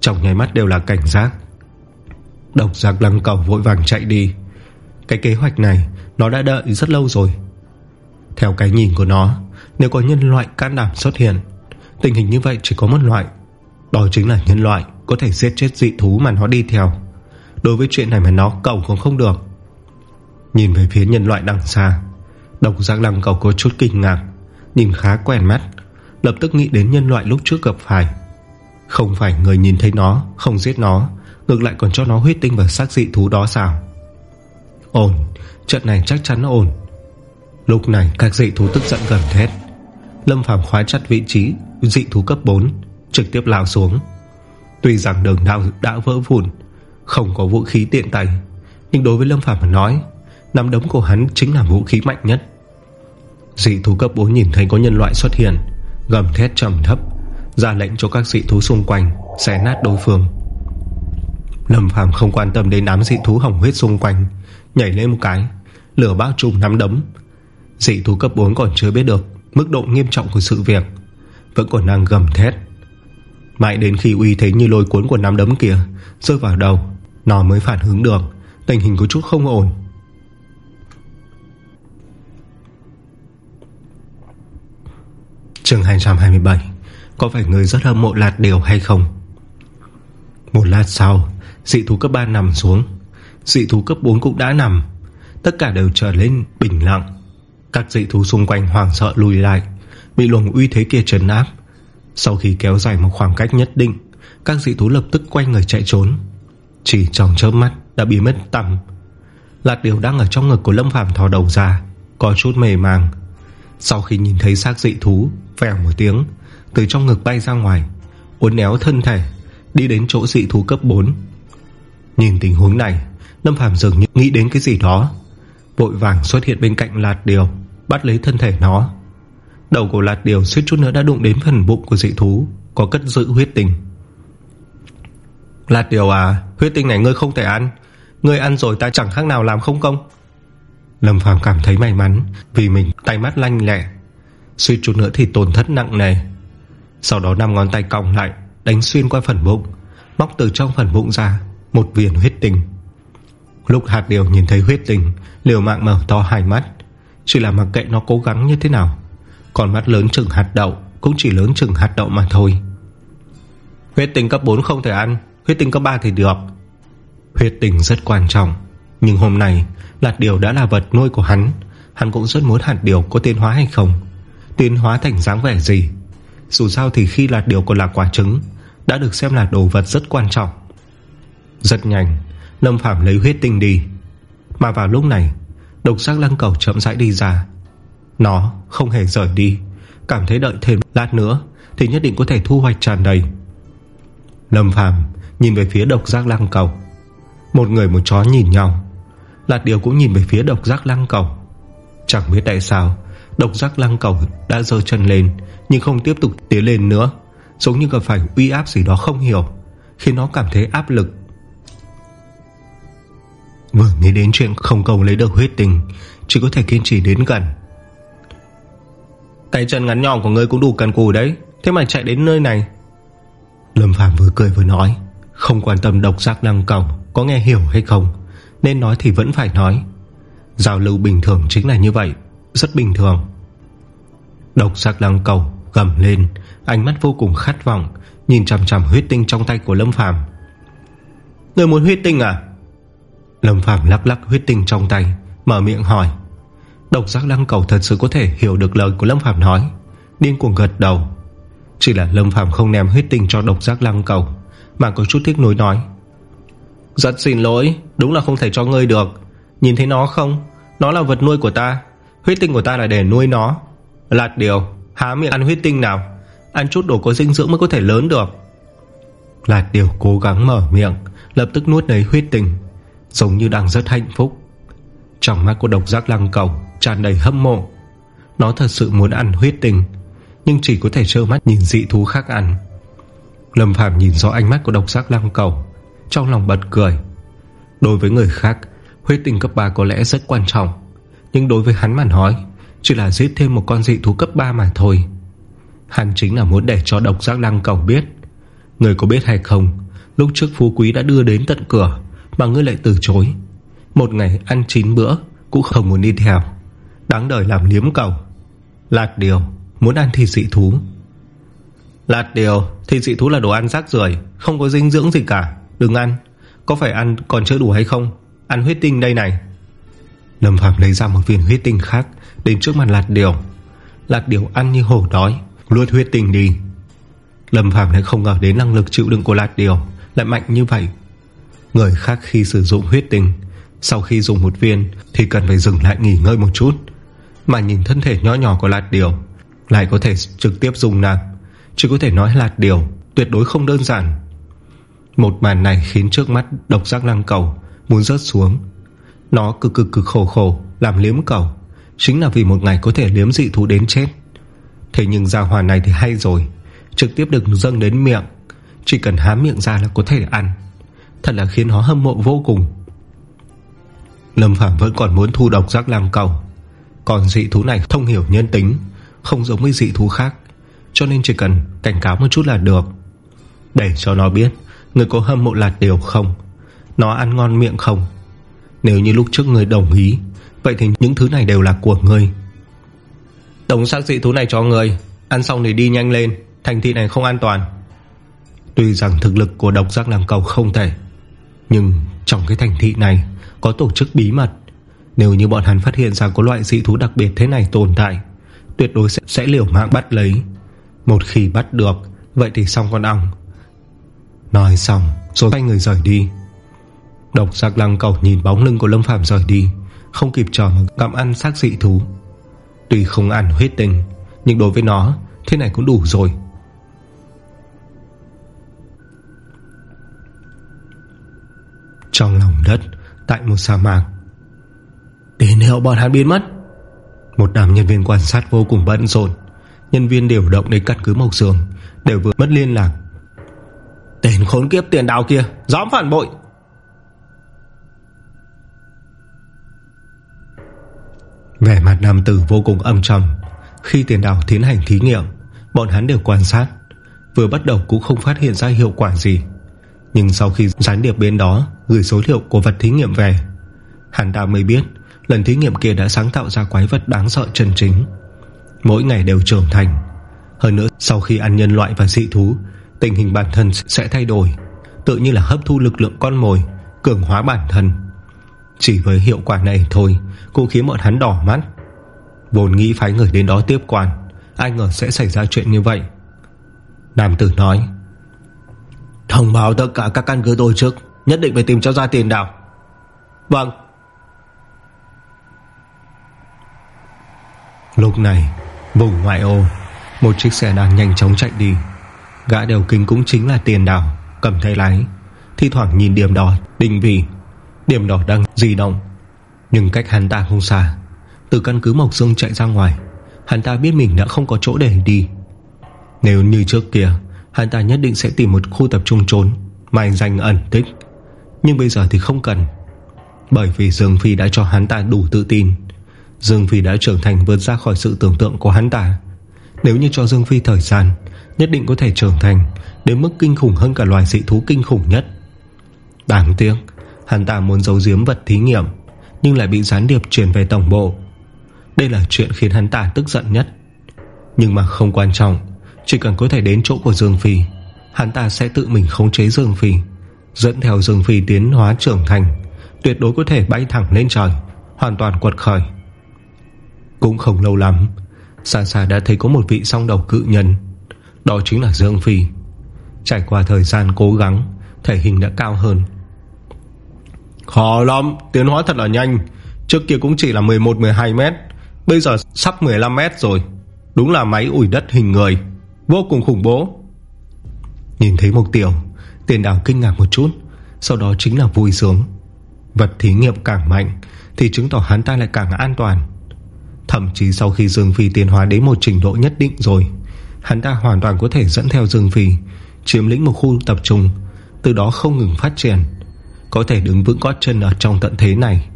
Trong nháy mắt đều là cảnh giác. Độc giác lăng cầu vội vàng chạy đi. Cái kế hoạch này, Nó đã đợi rất lâu rồi. Theo cái nhìn của nó, Nếu có nhân loại can đảm xuất hiện, Tình hình như vậy chỉ có một loại. Đó chính là nhân loại Có thể giết chết dị thú mà nó đi theo. Đối với chuyện này mà nó cầu cũng không được. Nhìn về phía nhân loại đằng xa, Độc giác đằng cầu có chút kinh ngạc, Nhìn khá quen mắt, Lập tức nghĩ đến nhân loại lúc trước gặp phải. Không phải người nhìn thấy nó, Không giết nó, Ngược lại còn cho nó huyết tinh và xác dị thú đó sao? Ổn, Trận này chắc chắn ổn. Lúc này, các dị thú tức giận gần thét. Lâm Phàm khóa chặt vị trí, Dị thú cấp 4 Trực tiếp lao xuống. Tuy rằng đường đao đã vỡ vụn không có vũ khí tiện tay. Nhưng đối với Lâm Phàm mà nói, Nắm đấm của hắn chính là vũ khí mạnh nhất. Dị thú cấp 4 nhìn thấy có nhân loại xuất hiện, Gầm thét trầm thấp, Ra lệnh cho các dị thú xung quanh, Xé nát đối phương. Lâm Phàm không quan tâm đến đám dị thú hồng huyết xung quanh, Nhảy lên một cái, Lửa bao trùm nắm đấm. Dị thú cấp 4 còn chưa biết được Mức độ nghiêm trọng của sự việc, Vẫn còn đang gầm thét. Mãi đến khi uy thế như lôi cuốn của nắm đấm kia Rơi vào đầu nó mới phản hướng được. Tình hình có chút không ổn. Chương 227 Có phải người rất hâm mộ lạt điều hay không? Một lát sau, Dị thú cấp 3 nằm xuống. Dị thú cấp 4 cũng đã nằm. Tất cả đều trở lên bình lặng. Các dị thú xung quanh hoàng sợ lùi lại, Bị luồng uy thế kia trấn áp. Sau khi kéo dài một khoảng cách nhất định, Các dị thú lập tức quay người chạy trốn. Chỉ trong chớp mắt Đã bị mất tầm. Lạt điều đang ở trong ngực của Lâm Phàm thò đầu ra, Có chút mề màng Sau khi nhìn thấy xác dị thú, Vèo một tiếng, Từ trong ngực bay ra ngoài, Uốn éo thân thể, Đi đến chỗ dị thú cấp 4 Nhìn tình huống này, Lâm Phàm dường như nghĩ đến cái gì đó. Vội vàng xuất hiện bên cạnh lạt điều, Bắt lấy thân thể nó. Đầu của lạt điều suýt chút nữa đã đụng đến phần bụng của dị thú, Có cất giữ huyết tinh Lạt điều à Huyết tinh này ngươi không thể ăn. Ngươi ăn rồi ta chẳng khác nào làm không công. Lâm Phàm cảm thấy may mắn, Vì mình tay mắt lanh lẹ suy chút nữa thì tổn thất nặng nề. Sau đó năm ngón tay cong lại, Đánh xuyên qua phần bụng, Móc từ trong phần bụng ra Một viên huyết tinh. Lúc hạt điều nhìn thấy huyết tinh, Liều mạng mở to hai mắt. Chỉ là mặc kệ nó cố gắng như thế nào Còn mắt lớn chừng hạt đậu Cũng chỉ lớn chừng hạt đậu mà thôi. Huyết tinh cấp 4 không thể ăn. Huyết tinh cấp 3 thì được. Huyết tinh rất quan trọng, Nhưng hôm nay Lạt điều đã là vật nuôi của hắn. Hắn cũng rất muốn hạt điều có tiến hóa hay không. Tiến hóa thành dáng vẻ gì? Dù sao thì khi lạt điều còn là quả trứng, Đã được xem là đồ vật rất quan trọng. Rất nhanh, Lâm Phạm lấy huyết tinh đi. Mà vào lúc này, Độc giác lăng cầu chậm rãi đi ra. Nó không hề rời đi. Cảm thấy đợi thêm lát nữa, Thì nhất định có thể thu hoạch tràn đầy. Lâm Phàm nhìn về phía độc giác lăng cầu. Một người một chó nhìn nhau. Lạt điều cũng nhìn về phía độc giác lăng cầu. Chẳng biết tại sao, Độc giác lăng cầu đã dơ chân lên, Nhưng không tiếp tục tiến lên nữa. Giống như gặp phải uy áp gì đó không hiểu, khiến nó cảm thấy áp lực. Vừa nghĩ đến chuyện không cầu lấy được huyết tình, Chỉ có thể kiên trì đến gần. Cái chân ngắn nhỏ của ngươi cũng đủ cần cù đấy, Thế mà chạy đến nơi này. Lâm Phàm vừa cười vừa nói. Không quan tâm độc giác lăng cầu Có nghe hiểu hay không, Nên nói thì vẫn phải nói. Giao lưu bình thường chính là như vậy, Rất bình thường. Độc giác lăng cầu gầm lên, Ánh mắt vô cùng khát vọng, Nhìn chằm chằm huyết tinh trong tay của Lâm Phàm. Người muốn huyết tinh à? Lâm Phàm lắc lắc huyết tinh trong tay, Mở miệng hỏi. Độc giác lăng cầu thật sự có thể hiểu được lời của Lâm Phàm nói. Điên cuồng gật đầu. Chỉ là Lâm Phàm không ném huyết tinh cho độc giác lăng cầu mà có chút tiếc nối nói. Rất xin lỗi Đúng là không thể cho ngươi được. Nhìn thấy nó không? Nó là vật nuôi của ta. Huyết tinh của ta là để nuôi nó. Lạt điều Há miệng ăn huyết tinh nào. Ăn chút đồ có dinh dưỡng mới có thể lớn được. Lạt điều cố gắng mở miệng Lập tức nuốt lấy huyết tinh. Giống như đang rất hạnh phúc. Trong mắt của độc giác lăng cầu tràn đầy hâm mộ. Nó thật sự muốn ăn huyết tinh Nhưng chỉ có thể trơ mắt nhìn dị thú khác ăn Lâm Phạm nhìn rõ ánh mắt của độc giác lăng cầu, Trong lòng bật cười. Đối với người khác Huyết tinh cấp 3 có lẽ rất quan trọng, Nhưng đối với hắn mà nói, Chỉ là giết thêm một con dị thú cấp 3 mà thôi. Hắn chính là muốn để cho độc giác lăng cầu biết. Người có biết hay không, Lúc trước phú quý đã đưa đến tận cửa Mà ngươi lại từ chối. Một ngày ăn 9 bữa, Cũng không muốn đi theo. Đáng đời làm liếm cầu. Lạt điều, Muốn ăn thịt dị thú. Lạt điều Thịt dị thú là đồ ăn rác rưởi, Không có dinh dưỡng gì cả. Đừng ăn. Có phải ăn còn chưa đủ hay không? Ăn huyết tinh đây này. Lâm Phạm lấy ra một viên huyết tinh khác, Đến trước mặt lạt điều. Lạt điều ăn như hổ đói, Luốt huyết tinh đi. Lâm Phạm lại không ngờ đến năng lực chịu đựng của lạt điều, Lại mạnh như vậy. Người khác khi sử dụng huyết tinh, Sau khi dùng một viên Thì cần phải dừng lại nghỉ ngơi một chút. Mà nhìn thân thể nhỏ nhỏ của lạt điều, Lại có thể trực tiếp dùng nàng. Chỉ có thể nói là điều Tuyệt đối không đơn giản. Một màn này khiến trước mắt độc giác lăng cầu Muốn rớt xuống. Nó cực cực cực khổ khổ Làm liếm cầu, Chính là vì một ngày có thể liếm dị thú đến chết. Thế nhưng gia hòa này thì hay rồi, Trực tiếp được dâng đến miệng. Chỉ cần há miệng ra là có thể ăn. Thật là khiến nó hâm mộ vô cùng. Lâm Phạm vẫn còn muốn thu độc giác lăng cầu. Còn dị thú này thông hiểu nhân tính, Không giống với dị thú khác. Cho nên chỉ cần cảnh cáo một chút là được. Để cho nó biết Người có hâm mộ lạt điều không. Nó ăn ngon miệng không. Nếu như lúc trước người đồng ý Vậy thì những thứ này đều là của người. Đồng xác dị thú này cho người. Ăn xong thì đi nhanh lên. Thành thị này không an toàn. Tuy rằng thực lực của độc giác làm cầu không thể Nhưng trong cái thành thị này Có tổ chức bí mật. Nếu như bọn hắn phát hiện ra có loại dị thú đặc biệt thế này tồn tại Tuyệt đối sẽ, sẽ liều mạng bắt lấy. Một khi bắt được, Vậy thì xong con ong. Nói xong, rồi quay người rời đi. Độc giác lăng cầu nhìn bóng lưng của Lâm phàm rời đi, Không kịp chờ mà gặm ăn xác dị thú. Tuy không ăn huyết tình Nhưng đối với nó, Thế này cũng đủ rồi. Trong lòng đất, Tại một sa mạc Tín hiệu bọn hắn biến mất. Một đám nhân viên quan sát vô cùng bận rộn. Nhân viên điều động đến căn cứ Mộc Sương Đều vừa mất liên lạc. Tên khốn kiếp tiền đào kia Dõm phản bội. Vẻ mặt nam tử vô cùng âm trầm. Khi tiền đào tiến hành thí nghiệm, Bọn hắn đều quan sát. Vừa bắt đầu cũng không phát hiện ra hiệu quả gì. Nhưng sau khi gián điệp bên đó, Gửi số liệu của vật thí nghiệm về, Hắn ta mới biết Lần thí nghiệm kia đã sáng tạo ra quái vật đáng sợ chân chính. Mỗi ngày đều trưởng thành. Hơn nữa sau khi ăn nhân loại và dị thú Tình hình bản thân sẽ thay đổi Tự như là hấp thu lực lượng con mồi Cường hóa bản thân. Chỉ với hiệu quả này thôi Cũng khiến bọn hắn đỏ mắt. Vốn nghĩ phái người đến đó tiếp quan Ai ngờ sẽ xảy ra chuyện như vậy. Nam tử nói Thông báo tất cả các căn cứ tổ chức Nhất định phải tìm cho ra tiền đảo Vâng. Lúc này Vùng ngoại ô, Một chiếc xe đang nhanh chóng chạy đi. Gã đều kính cũng chính là tiền đảo Cầm tay lái. Thi thoảng nhìn điểm đỏ, định vị. Điểm đỏ đang di động. Nhưng cách hắn ta không xa. Từ căn cứ Mộc Dương chạy ra ngoài, Hắn ta biết mình đã không có chỗ để đi. Nếu như trước kia, Hắn ta nhất định sẽ tìm một khu tập trung trốn Mai danh ẩn tích. Nhưng bây giờ thì không cần. Bởi vì Dương Phi đã cho hắn ta đủ tự tin. Dương Phi đã trưởng thành vượt ra khỏi sự tưởng tượng của hắn ta. Nếu như cho Dương Phi thời gian, Nhất định có thể trưởng thành Đến mức kinh khủng hơn cả loài dị thú kinh khủng nhất. Đáng tiếc, Hắn ta muốn giấu giếm vật thí nghiệm, Nhưng lại bị gián điệp truyền về tổng bộ. Đây là chuyện khiến hắn ta tức giận nhất. Nhưng mà không quan trọng, Chỉ cần có thể đến chỗ của Dương Phi, Hắn ta sẽ tự mình khống chế Dương Phi, Dẫn theo Dương Phi tiến hóa trưởng thành, Tuyệt đối có thể bay thẳng lên trời, Hoàn toàn quật khởi. Cũng không lâu lắm Xa xa đã thấy có một vị song đầu cự nhân Đó chính là Dương Phi. Trải qua thời gian cố gắng Thể hình đã cao hơn. Khó lắm Tiến hóa thật là nhanh. Trước kia cũng chỉ là 11-12 mét Bây giờ sắp 15 mét rồi. Đúng là máy ủi đất hình người Vô cùng khủng bố. Nhìn thấy mục tiêu Tiền đảo kinh ngạc một chút Sau đó chính là vui sướng. Vật thí nghiệm càng mạnh Thì chứng tỏ hắn ta lại càng an toàn Thậm chí sau khi Dương Phi tiến hóa đến một trình độ nhất định rồi, Hắn ta hoàn toàn có thể dẫn theo Dương Phi, Chiếm lĩnh một khu tập trung, Từ đó không ngừng phát triển, Có thể đứng vững gót chân ở trong tận thế này.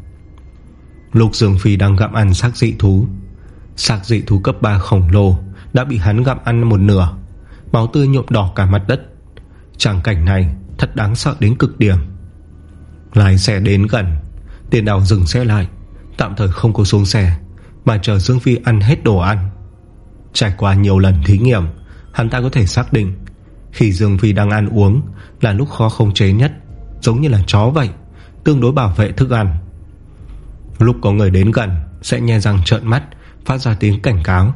Lục Dương Phi đang gặm ăn xác dị thú, Xác dị thú cấp 3 khổng lồ Đã bị hắn gặm ăn một nửa, Máu tươi nhuộm đỏ cả mặt đất. Tràng cảnh này, thật đáng sợ đến cực điểm. Lái xe đến gần, Tiền đào dừng xe lại, Tạm thời không có xuống xe. Mà chờ Dương Phi ăn hết đồ ăn. Trải qua nhiều lần thí nghiệm Hắn ta có thể xác định Khi Dương Phi đang ăn uống Là lúc khó không chế nhất Giống như là chó vậy Tương đối bảo vệ thức ăn. Lúc có người đến gần Sẽ nhe răng trợn mắt Phát ra tiếng cảnh cáo.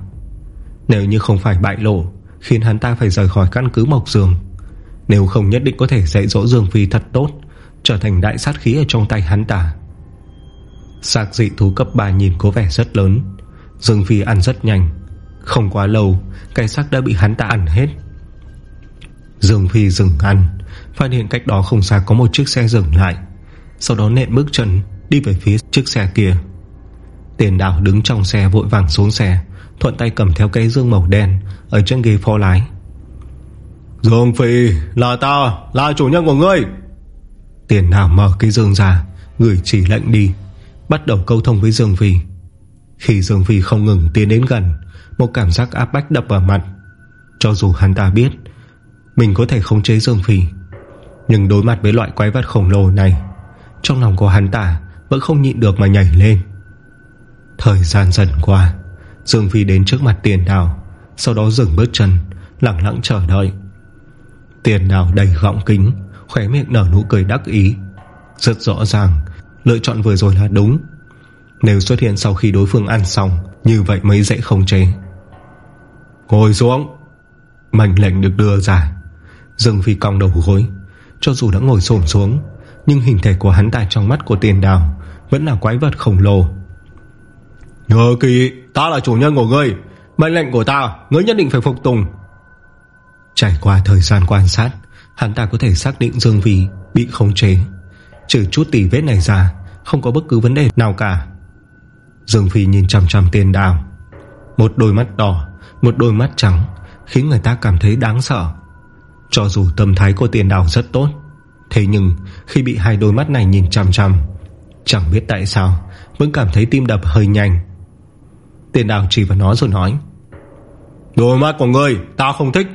Nếu như không phải bại lộ Khiến hắn ta phải rời khỏi căn cứ Mộc giường, Nếu không nhất định có thể dạy dỗ Dương Phi thật tốt Trở thành đại sát khí ở trong tay hắn ta. Sạc dị thú cấp 3 nhìn có vẻ rất lớn. Dương Phi ăn rất nhanh. Không quá lâu Cái xác đã bị hắn ta ăn hết. Dương Phi dừng ăn Phát hiện cách đó không xa có một chiếc xe dừng lại. Sau đó nện bước chân Đi về phía chiếc xe kia. Tiền đảo đứng trong xe vội vàng xuống xe Thuận tay cầm theo cây dương màu đen Ở trên ghế phó lái. Dương Phi là ta Là chủ nhân của ngươi. Tiền đảo mở cây dương ra Gửi chỉ lệnh đi Bắt đầu câu thông với Dương Phi. Khi Dương Phi không ngừng tiến đến gần, Một cảm giác áp bách đập vào mặt. Cho dù hắn ta biết, Mình có thể khống chế Dương Phi, Nhưng đối mặt với loại quái vật khổng lồ này, Trong lòng của hắn ta Vẫn không nhịn được mà nhảy lên. Thời gian dần qua, Dương Phi đến trước mặt tiền đào, Sau đó dừng bước chân, Lặng lặng chờ đợi. Tiền đào đầy gọng kính, Khóe miệng nở nụ cười đắc ý. Rất rõ ràng Lựa chọn vừa rồi là đúng. Nếu xuất hiện sau khi đối phương ăn xong, Như vậy mới dễ không chế. Ngồi xuống. Mệnh lệnh được đưa ra. Dương Phi cong đầu gối. Cho dù đã ngồi xổm xuống, Nhưng hình thể của hắn ta trong mắt của tiền đào Vẫn là quái vật khổng lồ. Nhờ kỳ Ta là chủ nhân của ngươi. Mệnh lệnh của ta, Ngươi nhất định phải phục tùng. Trải qua thời gian quan sát, Hắn ta có thể xác định Dương Phi bị khống chế. Trừ chút tỉ vết này ra, Không có bất cứ vấn đề nào cả. Dương Phi nhìn chằm chằm tiền đào. Một đôi mắt đỏ, Một đôi mắt trắng Khiến người ta cảm thấy đáng sợ. Cho dù tâm thái của tiền đào rất tốt, Thế nhưng khi bị hai đôi mắt này nhìn chằm chằm, Chẳng biết tại sao Vẫn cảm thấy tim đập hơi nhanh. Tiền đào chỉ vào nó rồi nói, Đôi mắt của ngươi Tao không thích.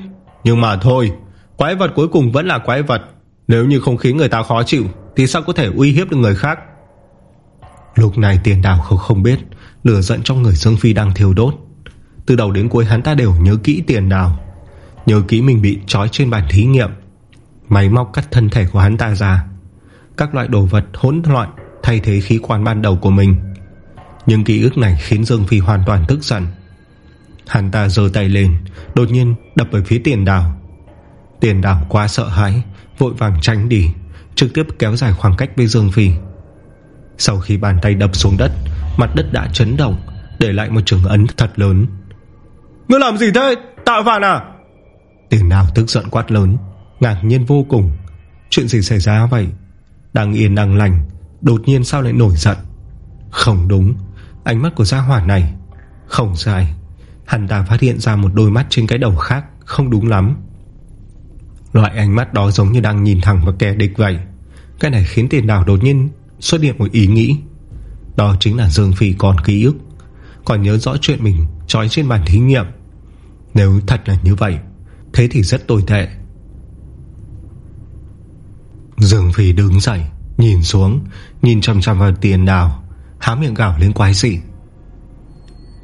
Nhưng mà thôi, Quái vật cuối cùng vẫn là quái vật. Nếu như không khiến người ta khó chịu thì sao có thể uy hiếp được người khác? Lúc này tiền đào không không biết, Lửa giận trong người Dương Phi đang thiêu đốt. Từ đầu đến cuối hắn ta đều nhớ kỹ tiền đào, Nhớ kỹ mình bị trói trên bàn thí nghiệm, Máy móc cắt thân thể của hắn ta ra. Các loại đồ vật hỗn loạn Thay thế khí quan ban đầu của mình. Nhưng ký ức này khiến Dương Phi hoàn toàn tức giận. Hắn ta dơ tay lên, Đột nhiên đập về phía tiền đào. Tiền đào quá sợ hãi, Vội vàng tránh đi. Trực tiếp kéo dài khoảng cách với Dương Phi. Sau khi bàn tay đập xuống đất Mặt đất đã chấn động Để lại một trường ấn thật lớn. Ngươi làm gì thế? Tạo phản à? Tiền đào tức giận quát lớn Ngạc nhiên vô cùng. Chuyện gì xảy ra vậy? Đang yên đang lành Đột nhiên sao lại nổi giận? Không đúng Ánh mắt của gia hỏa này Không sai. Hắn ta phát hiện ra một đôi mắt trên cái đầu khác Không đúng lắm Loại ánh mắt đó giống như đang nhìn thẳng vào kẻ địch vậy. Cái này khiến tiền đào đột nhiên Xuất hiện một ý nghĩ. Đó chính là Dương Phi còn ký ức Còn nhớ rõ chuyện mình trói trên bàn thí nghiệm. Nếu thật là như vậy Thế thì rất tồi tệ. Dương Phi đứng dậy Nhìn xuống Nhìn chăm chăm vào tiền đào Há miệng gạo lên quái dị.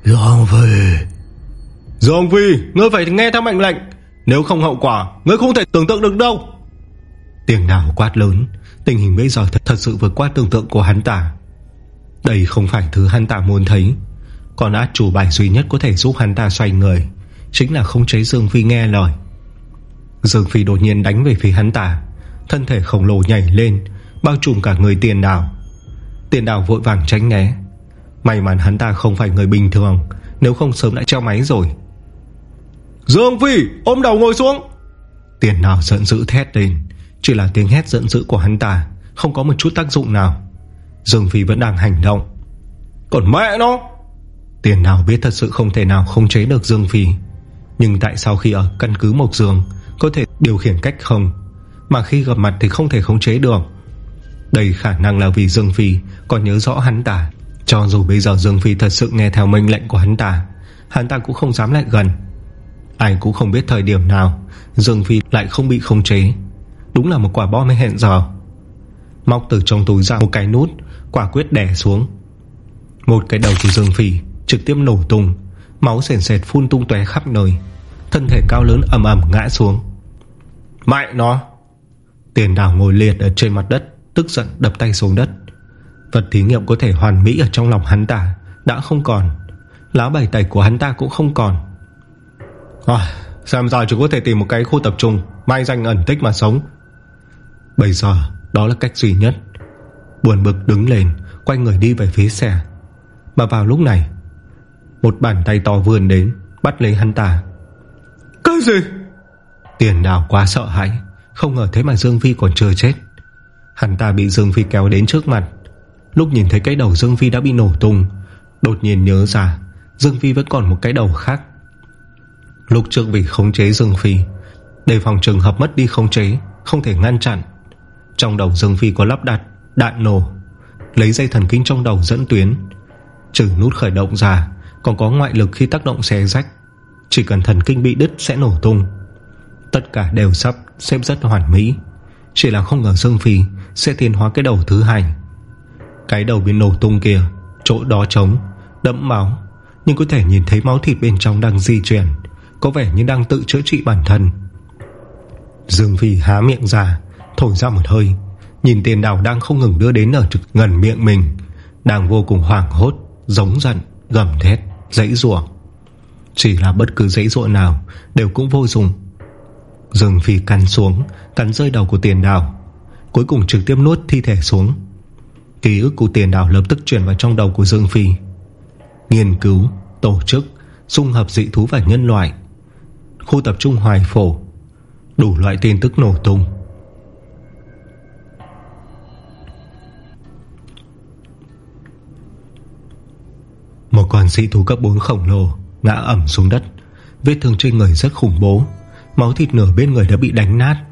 Dương Phi! Dương Phi Ngươi phải nghe theo mệnh lệnh nếu không hậu quả Ngươi không thể tưởng tượng được đâu. Tiền nào quát lớn Tình hình bây giờ thật, thật sự vượt qua tưởng tượng của hắn ta. Đây không phải thứ hắn ta muốn thấy. Còn át chủ bài duy nhất có thể giúp hắn ta xoay người Chính là không chế Dương Phi nghe lời. Dương Phi đột nhiên đánh về phía hắn ta. Thân thể khổng lồ nhảy lên Bao trùm cả người tiền đảo Tiền đảo vội vàng tránh né. May mắn hắn ta không phải người bình thường Nếu không sớm đã treo máy rồi Dương Phi ôm đầu ngồi xuống. Tiền đào giận dữ thét lên Chỉ là tiếng hét giận dữ của hắn ta Không có một chút tác dụng nào. Dương Phi vẫn đang hành động. Còn mẹ nó! Tiền đào biết thật sự không thể nào không chế được Dương Phi. Nhưng tại sao khi ở căn cứ Mộc Dương Có thể điều khiển cách không? Mà khi gặp mặt thì không thể khống chế được. Đây khả năng là vì Dương Phi Còn nhớ rõ hắn ta. Cho dù bây giờ Dương Phi thật sự nghe theo mệnh lệnh của hắn ta Hắn ta cũng không dám lại gần anh cũng không biết thời điểm nào, Dương Phi lại không bị khống chế. Đúng là một quả bom hẹn giờ. Móc từ trong túi ra một cái nút, Quả quyết đè xuống. Một cái đầu của Dương Phi Trực tiếp nổ tung, Máu sền sệt phun tung tóe khắp nơi, Thân thể cao lớn ầm ầm ngã xuống. Mại nó! Tiền đảo ngồi liệt ở trên mặt đất, Tức giận đập tay xuống đất. Vật thí nghiệm có thể hoàn mỹ ở trong lòng hắn ta Đã không còn, Lá bày tẩy của hắn ta cũng không còn à, Xem ra chúng có thể tìm một cái khu tập trung Mai danh ẩn tích mà sống. Bây giờ đó là cách duy nhất. Buồn bực đứng lên Quay người đi về phía xe. Mà vào lúc này Một bàn tay to vươn đến Bắt lấy hắn ta. Cái gì? Tiền đào quá sợ hãi Không ngờ thế mà Dương Phi còn chưa chết. Hắn ta bị Dương Phi kéo đến trước mặt. Lúc nhìn thấy cái đầu Dương Phi đã bị nổ tung Đột nhiên nhớ ra Dương Phi vẫn còn một cái đầu khác Lúc trước vì khống chế Dương Phi Để phòng trường hợp mất đi khống chế, Không thể ngăn chặn. Trong đầu Dương Phi có lắp đặt Đạn nổ, Lấy dây thần kinh trong đầu dẫn tuyến Trừ nút khởi động ra, Còn có ngoại lực khi tác động xé rách. Chỉ cần thần kinh bị đứt sẽ nổ tung. Tất cả đều sắp xếp rất hoàn mỹ. Chỉ là không ngờ Dương Phi Sẽ tiến hóa cái đầu thứ hai. Cái đầu bị nổ tung kia, Chỗ đó trống, Đẫm máu, Nhưng có thể nhìn thấy máu thịt bên trong đang di chuyển. Có vẻ như đang tự chữa trị bản thân. Dương Phi há miệng ra Thổi ra một hơi Nhìn tiền đào đang không ngừng đưa đến ở trực gần miệng mình Đang vô cùng hoảng hốt Giống giận, gầm thét, dãy rủa. Chỉ là bất cứ dãy rủa nào Đều cũng vô dụng. Dương Phi cắn xuống Cắn rơi đầu của tiền đào Cuối cùng trực tiếp nuốt thi thể xuống. Ký ức của tiền đào lập tức chuyển vào trong đầu của Dương Phi. Nghiên cứu Tổ chức Dung hợp dị thú và nhân loại Khu tập trung hoài phổ. Đủ loại tin tức nổ tung. Một con sĩ thú cấp 4 khổng lồ Ngã ẩm xuống đất. Vết thương trên người rất khủng bố. Máu thịt nửa bên người đã bị đánh nát.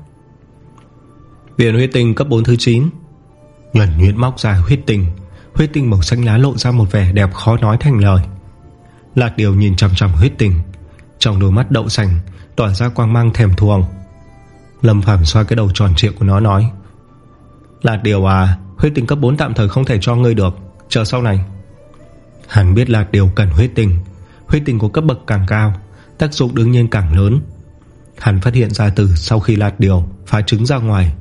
Viện huyết tinh cấp 4 thứ 9 Nhuẩn nhuyễn móc ra huyết tinh. Huyết tinh màu xanh lá lộ ra một vẻ đẹp khó nói thành lời. Lạc điều nhìn chầm chầm huyết tinh. Trong đôi mắt đậu xanh Tỏa ra quang mang thèm thuồng. Lâm Phàm xoa cái đầu tròn trịa của nó nói, là điều à Huyết tinh cấp 4 tạm thời không thể cho ngươi được. Chờ sau này. Hắn biết là điều cần huyết tinh. Huyết tinh của cấp bậc càng cao, Tác dụng đương nhiên càng lớn. Hắn phát hiện ra từ sau khi lạt điều, Phá trứng ra ngoài,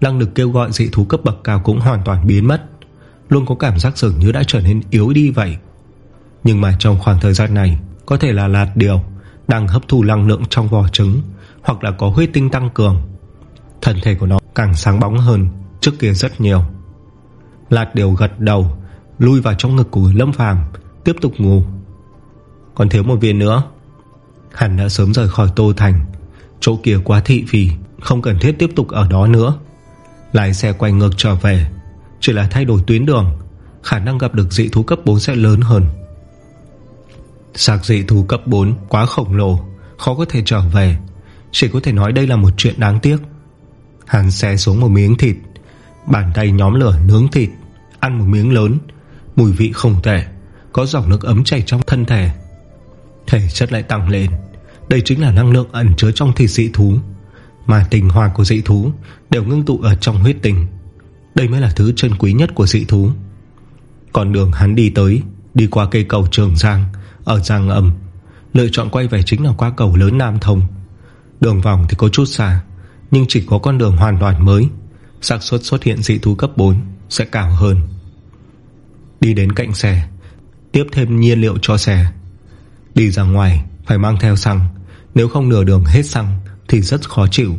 Năng lực kêu gọi dị thú cấp bậc cao cũng hoàn toàn biến mất. Luôn có cảm giác dường như đã trở nên yếu đi vậy. Nhưng mà trong khoảng thời gian này, Có thể là lạt điều đang hấp thu năng lượng trong vỏ trứng, Hoặc là có huyết tinh tăng cường. Thân thể của nó càng sáng bóng hơn Trước kia rất nhiều. Lạt điều gật đầu, Lui vào trong ngực của Lâm Phàm, Tiếp tục ngủ. Còn thiếu một viên nữa. Hắn đã sớm rời khỏi Tô Thành. Chỗ kia quá thị phi, Không cần thiết tiếp tục ở đó nữa. Lái xe quay ngược trở về. Chỉ là thay đổi tuyến đường, Khả năng gặp được dị thú cấp 4 sẽ lớn hơn. Sạc dị thú cấp 4 Quá khổng lồ, Khó có thể trở về. Chỉ có thể nói đây là một chuyện đáng tiếc. Hắn xe xuống một miếng thịt, Bàn tay nhóm lửa nướng thịt, Ăn một miếng lớn. Mùi vị không tệ, Có dòng nước ấm chảy trong thân thể. Thể chất lại tăng lên, Đây chính là năng lượng ẩn chứa trong thịt dị thú. Mà tình hòa của dị thú Đều ngưng tụ ở trong huyết tình Đây mới là thứ chân quý nhất của dị thú. Còn đường hắn đi tới, Đi qua cây cầu Trường Giang ở Giang Âm, Lựa chọn quay về chính là qua cầu lớn Nam Thông. Đường vòng thì có chút xa, Nhưng chỉ có con đường hoàn toàn mới. Xác suất xuất hiện dị thú cấp 4 Sẽ cao hơn. Đi đến cạnh xe, Tiếp thêm nhiên liệu cho xe. Đi ra ngoài, phải mang theo xăng. Nếu không nửa đường hết xăng Thì rất khó chịu.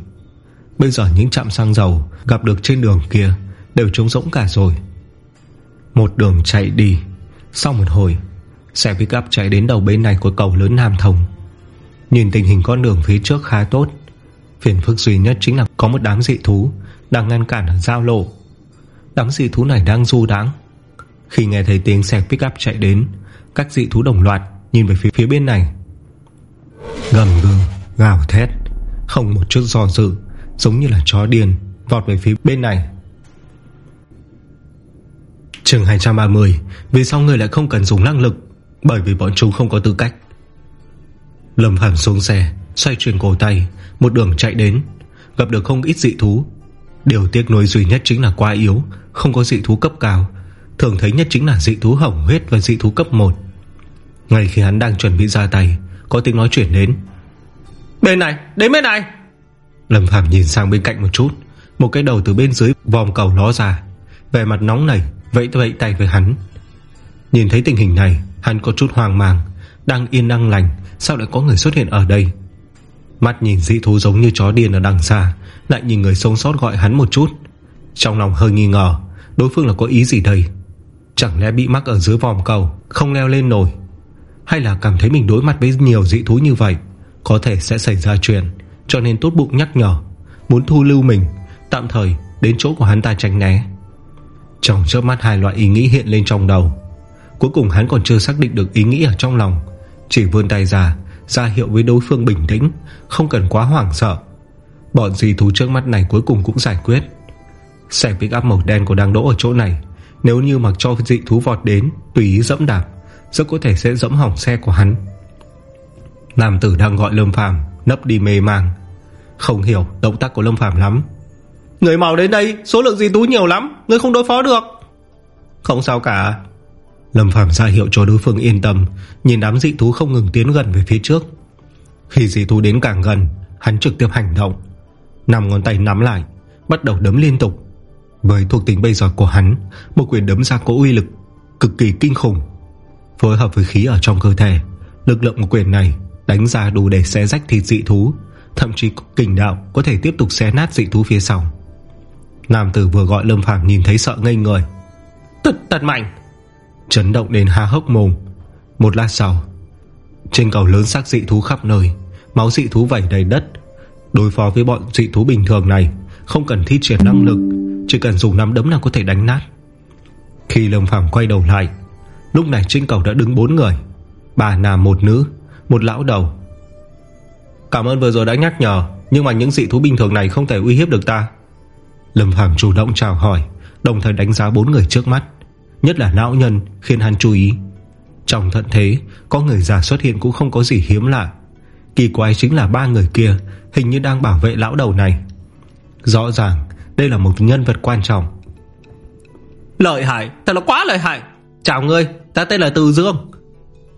Bây giờ những trạm xăng dầu Gặp được trên đường kia Đều trống rỗng cả rồi. Một đường chạy đi. Sau một hồi Xe pick up chạy đến đầu bên này của cầu lớn Nam Thông. Nhìn tình hình con đường phía trước khá tốt Phiền phức duy nhất chính là Có một đám dị thú Đang ngăn cản ở giao lộ. Đám dị thú này đang du đáng Khi nghe thấy tiếng xe pick up chạy đến Các dị thú đồng loạt Nhìn về phía phía bên này. Gầm gừ, gào thét Không một chút giò dự Giống như là chó điên Vọt về phía bên này. Trường 230 Vì sao người lại không cần dùng năng lực? Bởi vì bọn chúng không có tư cách. Lâm Phàm xuống xe Xoay chuyển cổ tay Một đường chạy đến. Gặp được không ít dị thú. Điều tiếc nuối duy nhất chính là quá yếu Không có dị thú cấp cao. Thường thấy nhất chính là dị thú hỏng huyết và dị thú cấp 1 ngay khi hắn đang chuẩn bị ra tay Có tiếng nói chuyển đến. Bên này, đến bên này. Lâm Phạm nhìn sang bên cạnh một chút Một cái đầu từ bên dưới vòm cầu ló ra. Về mặt nóng này Vẫy vẫy tay với hắn. Nhìn thấy tình hình này Hắn có chút hoang mang, Đang yên năng lành, Sao lại có người xuất hiện ở đây? Mắt nhìn dị thú giống như chó điên ở đằng xa, Lại nhìn người sống sót gọi hắn một chút. Trong lòng hơi nghi ngờ, Đối phương là có ý gì đây? Chẳng lẽ bị mắc ở dưới vòm cầu, Không leo lên nổi? Hay là cảm thấy mình đối mặt với nhiều dị thú như vậy, Có thể sẽ xảy ra chuyện, Cho nên tốt bụng nhắc nhở, Muốn thu lưu mình, Tạm thời đến chỗ của hắn ta tránh né. Trong chớp mắt hai loại ý nghĩ hiện lên trong đầu Cuối cùng hắn còn chưa xác định được ý nghĩ ở trong lòng. Chỉ vươn tay ra ra hiệu với đối phương bình tĩnh, Không cần quá hoảng sợ. Bọn dì thú trước mắt này cuối cùng cũng giải quyết. Xe pick up màu đen của đang đỗ ở chỗ này, Nếu như mặc cho dị thú vọt đến, Tùy ý dẫm đạp, rất có thể sẽ dẫm hỏng xe của hắn. Nam tử đang gọi Lâm Phàm, Nấp đi mê màng Không hiểu động tác của Lâm Phàm lắm. Người màu đến đây, số lượng dị thú nhiều lắm, Người không đối phó được. Không sao cả. Lâm Phàm ra hiệu cho đối phương yên tâm, Nhìn đám dị thú không ngừng tiến gần về phía trước. Khi dị thú đến càng gần, Hắn trực tiếp hành động. Nằm ngón tay nắm lại, Bắt đầu đấm liên tục. Với thuộc tính bây giờ của hắn, Một quyền đấm ra có uy lực Cực kỳ kinh khủng. Phối hợp với khí ở trong cơ thể, Lực lượng của quyền này Đánh ra đủ để xé rách thịt dị thú, Thậm chí kình đạo có thể tiếp tục xé nát dị thú phía sau. Nam tử vừa gọi Lâm Phàm nhìn thấy sợ ngây người. Tật tật mạnh! Chấn động đến há hốc mồm. Một lát sau, Trên cầu lớn xác dị thú khắp nơi, Máu dị thú vẩy đầy đất. Đối phó với bọn dị thú bình thường này, Không cần thi triển năng lực, Chỉ cần dùng nắm đấm là có thể đánh nát. Khi Lâm Phàm quay đầu lại, Lúc này trên cầu đã đứng bốn người, Bà nam một nữ, Một lão đầu. Cảm ơn vừa rồi đã nhắc nhở, Nhưng mà những dị thú bình thường này không thể uy hiếp được ta. Lâm Phàm chủ động chào hỏi, Đồng thời đánh giá bốn người trước mắt. Nhất là lão nhân khiến hắn chú ý. Trong thận thế Có người già xuất hiện cũng không có gì hiếm lạ. Kỳ quái chính là ba người kia Hình như đang bảo vệ lão đầu này. Rõ ràng đây là một nhân vật quan trọng. Lợi hại Thật là quá lợi hại. Chào ngươi Ta tên là Từ Dương.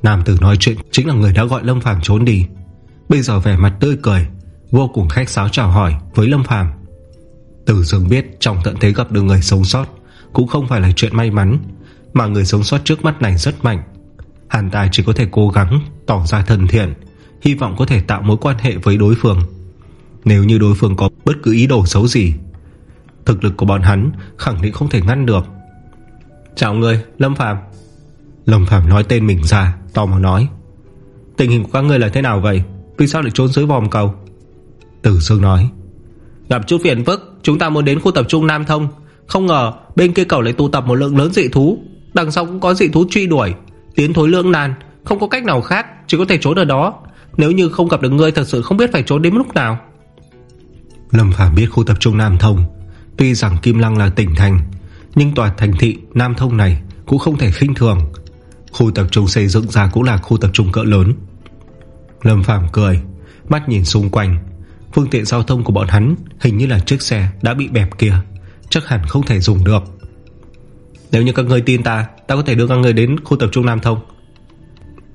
Nam tử nói chuyện chính là người đã gọi Lâm Phàm trốn đi. Bây giờ vẻ mặt tươi cười Vô cùng khách sáo chào hỏi với Lâm Phàm. Từ Dương biết Trong tận thế gặp được người sống sót cũng không phải là chuyện may mắn, Mà người sống sót trước mắt này rất mạnh. Hàn tài chỉ có thể cố gắng, Tỏ ra thân thiện, Hy vọng có thể tạo mối quan hệ với đối phương. Nếu như đối phương có bất cứ ý đồ xấu gì, Thực lực của bọn hắn Khẳng định không thể ngăn được. Chào người Lâm Phàm. Lâm phàm nói tên mình ra, Tò mò nói. Tình hình của các ngươi là thế nào vậy? Vì sao lại trốn dưới vòm cầu? Tử Dương nói. Gặp chút phiền phức, Chúng ta muốn đến khu tập trung Nam Thông. Không ngờ, bên kia cầu lại tụ tập một lượng lớn dị thú. Đằng sau cũng có dị thú truy đuổi, Tiến thối lưỡng nan. Không có cách nào khác, Chỉ có thể trốn ở đó. Nếu như không gặp được ngươi, thật sự không biết phải trốn đến lúc nào. Lâm Phàm biết khu tập trung Nam Thông. Tuy rằng Kim Lăng là tỉnh thành, Nhưng tòa thành thị Nam Thông này Cũng không thể khinh thường. Khu tập trung xây dựng ra cũng là khu tập trung cỡ lớn. Lâm Phàm cười, Mắt nhìn xung quanh. Phương tiện giao thông của bọn hắn Hình như là chiếc xe đã bị bẹp kia. Chắc hẳn không thể dùng được. Nếu như các người tin ta Ta có thể đưa các người đến khu tập trung Nam Thông.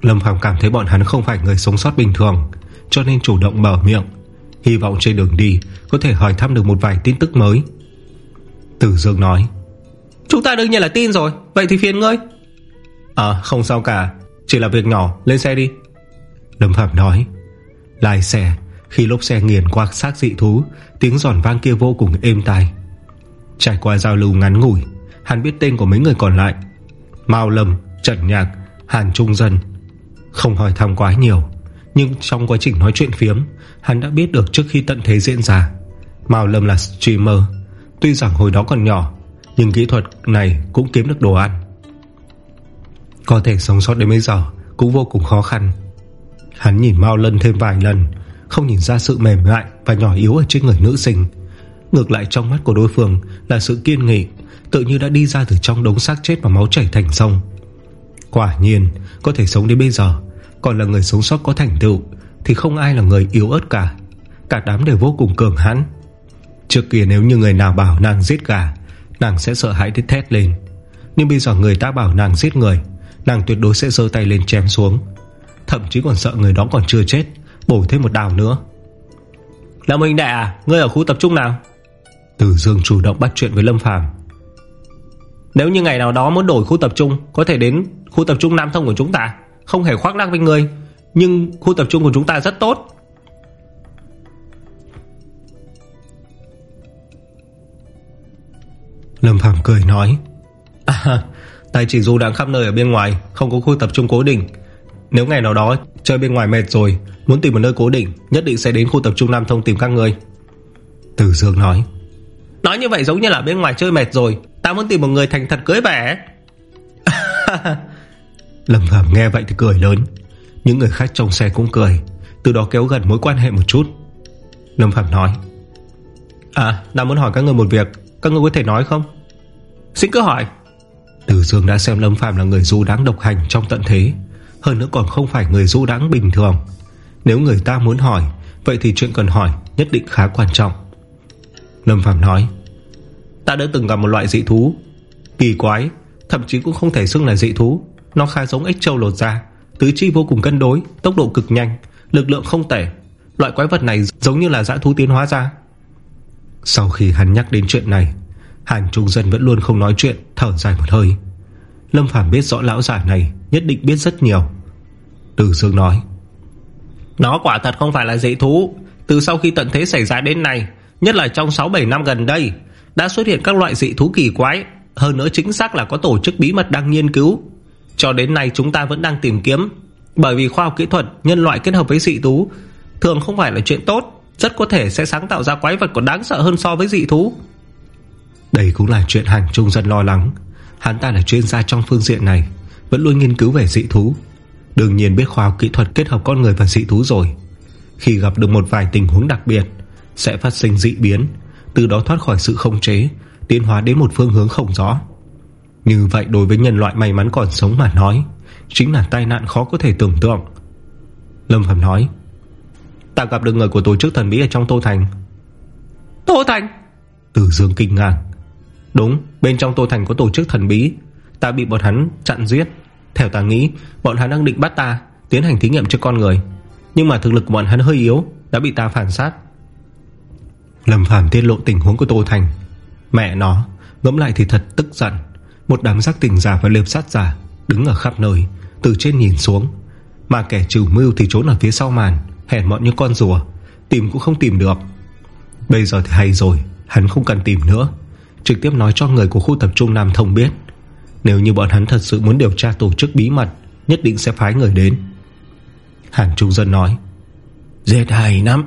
Lâm Phàm cảm thấy bọn hắn không phải người sống sót bình thường Cho nên chủ động mở miệng Hy vọng trên đường đi Có thể hỏi thăm được một vài tin tức mới. Tử Dương nói Chúng ta đương nhiên là tin rồi Vậy thì phiền ngươi. À không sao cả Chỉ là việc nhỏ lên xe đi. Lâm Phạm nói Lái xe Khi lốp xe nghiền qua xác dị thú Tiếng giòn vang kia vô cùng êm tai Trải qua giao lưu ngắn ngủi Hắn biết tên của mấy người còn lại Mao Lâm, Trần Nhạc, Hàn Trung Dân. Không hỏi thăm quá nhiều Nhưng trong quá trình nói chuyện phiếm Hắn đã biết được trước khi tận thế diễn ra Mao Lâm là streamer. Tuy rằng hồi đó còn nhỏ Nhưng kỹ thuật này cũng kiếm được đồ ăn. Có thể sống sót đến bây giờ Cũng vô cùng khó khăn. Hắn nhìn Mao Lân thêm vài lần Không nhìn ra sự mềm mại và nhỏ yếu Ở trên người nữ sinh. Ngược lại trong mắt của đối phương là sự kiên nghị, Tự như đã đi ra từ trong đống xác chết Và máu chảy thành sông. Quả nhiên, có thể sống đến bây giờ, Còn là người sống sót có thành tựu, Thì không ai là người yếu ớt cả. Cả đám đều vô cùng cường hãn. Trước kia nếu như người nào bảo nàng giết gà, Nàng sẽ sợ hãi đến thét lên. Nhưng bây giờ người ta bảo nàng giết người, Nàng tuyệt đối sẽ dơ tay lên chém xuống. Thậm chí còn sợ người đó còn chưa chết, Bổ thêm một đào nữa. Lâm Minh Đại à Ngươi ở khu tập trung nào? Tử Dương chủ động bắt chuyện với Lâm Phàm. Nếu như ngày nào đó muốn đổi khu tập trung Có thể đến khu tập trung Nam Thông của chúng ta. Không hề khoác lác với người, Nhưng khu tập trung của chúng ta rất tốt. Lâm Phàm cười nói À Tài chỉ dù đang khắp nơi ở bên ngoài Không có khu tập trung cố định. Nếu ngày nào đó chơi bên ngoài mệt rồi Muốn tìm một nơi cố định Nhất định sẽ đến khu tập trung Nam Thông tìm các người Tử Dương nói Nói như vậy giống như là bên ngoài chơi mệt rồi. Ta muốn tìm một người thành thật cưới vẻ Lâm Phạm nghe vậy thì cười lớn. Những người khác trong xe cũng cười. Từ đó kéo gần mối quan hệ một chút. Lâm Phạm nói À ta muốn hỏi các người một việc. Các người có thể nói không? Xin cứ hỏi. Tử Dương đã xem Lâm Phạm là người du đáng độc hành trong tận thế. Hơn nữa còn không phải người du đáng bình thường. Nếu người ta muốn hỏi Vậy thì chuyện cần hỏi nhất định khá quan trọng. Lâm Phạm nói Ta đã từng gặp một loại dị thú. Kỳ quái, Thậm chí cũng không thể xưng là dị thú. Nó khá giống ếch trâu lột da. Tứ chi vô cùng cân đối, Tốc độ cực nhanh, Lực lượng không tệ. Loại quái vật này giống như là dã thú tiến hóa ra. Sau khi hắn nhắc đến chuyện này, Hàn Trung Dân vẫn luôn không nói chuyện, Thở dài một hơi. Lâm Phàm biết rõ lão giả này Nhất định biết rất nhiều. Từ Dương nói, Nó quả thật không phải là dị thú. Từ sau khi tận thế xảy ra đến nay, Nhất là trong 6-7 năm gần đây đã xuất hiện các loại dị thú kỳ quái. Hơn nữa chính xác là có tổ chức bí mật đang nghiên cứu. Cho đến nay chúng ta vẫn đang tìm kiếm. Bởi vì khoa học kỹ thuật, Nhân loại kết hợp với dị thú, Thường không phải là chuyện tốt, Rất có thể sẽ sáng tạo ra quái vật còn đáng sợ hơn so với dị thú. Đây cũng là chuyện hàng trung dân lo lắng. Hắn ta là chuyên gia trong phương diện này, Vẫn luôn nghiên cứu về dị thú. Đương nhiên biết khoa học kỹ thuật kết hợp con người và dị thú rồi. Khi gặp được một vài tình huống đặc biệt, Sẽ phát sinh dị biến từ đó thoát khỏi sự không chế Tiến hóa đến một phương hướng không rõ. Như vậy đối với nhân loại may mắn còn sống mà nói Chính là tai nạn khó có thể tưởng tượng. Lâm Phạm nói Ta gặp được người của tổ chức thần bí ở trong Tô Thành. Tô Thành? Tử Dương kinh ngạc. Đúng bên trong Tô Thành có tổ chức thần bí. Ta bị bọn hắn chặn giết. Theo ta nghĩ bọn hắn đang định bắt ta Tiến hành thí nghiệm cho con người. Nhưng mà thực lực của bọn hắn hơi yếu Đã bị ta phản sát Lâm Phàm tiết lộ tình huống của Tô Thành. Mẹ nó, Ngẫm lại thì thật tức giận. Một đám giác tình giả và liệp sát giả Đứng ở khắp nơi, Từ trên nhìn xuống. Mà kẻ trừ mưu thì trốn ở phía sau màn, Hèn mọn như con rùa, Tìm cũng không tìm được. Bây giờ thì hay rồi, Hắn không cần tìm nữa. Trực tiếp nói cho người của khu tập trung Nam Thông biết. Nếu như bọn hắn thật sự muốn điều tra tổ chức bí mật, Nhất định sẽ phái người đến. Hàn Trung Dân nói Dệt hay lắm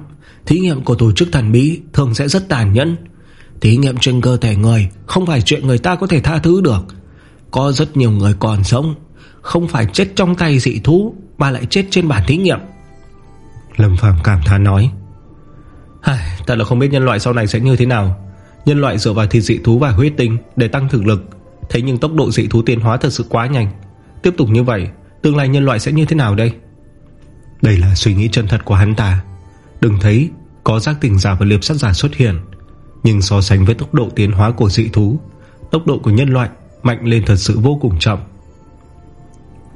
Thí nghiệm của tổ chức thần bí Thường sẽ rất tàn nhẫn. Thí nghiệm trên cơ thể người Không phải chuyện người ta có thể tha thứ được. Có rất nhiều người còn sống Không phải chết trong tay dị thú Mà lại chết trên bản thí nghiệm. Lâm Phàm cảm thán nói Thật là không biết nhân loại sau này sẽ như thế nào. Nhân loại dựa vào thịt dị thú và huyết tinh Để tăng thực lực. Thế nhưng tốc độ dị thú tiến hóa thật sự quá nhanh. Tiếp tục như vậy Tương lai nhân loại sẽ như thế nào đây? Đây là suy nghĩ chân thật của hắn ta. Đừng thấy có giác tình giả và liệp sát giả xuất hiện. Nhưng so sánh với tốc độ tiến hóa của dị thú, Tốc độ của nhân loại Mạnh lên thật sự vô cùng chậm.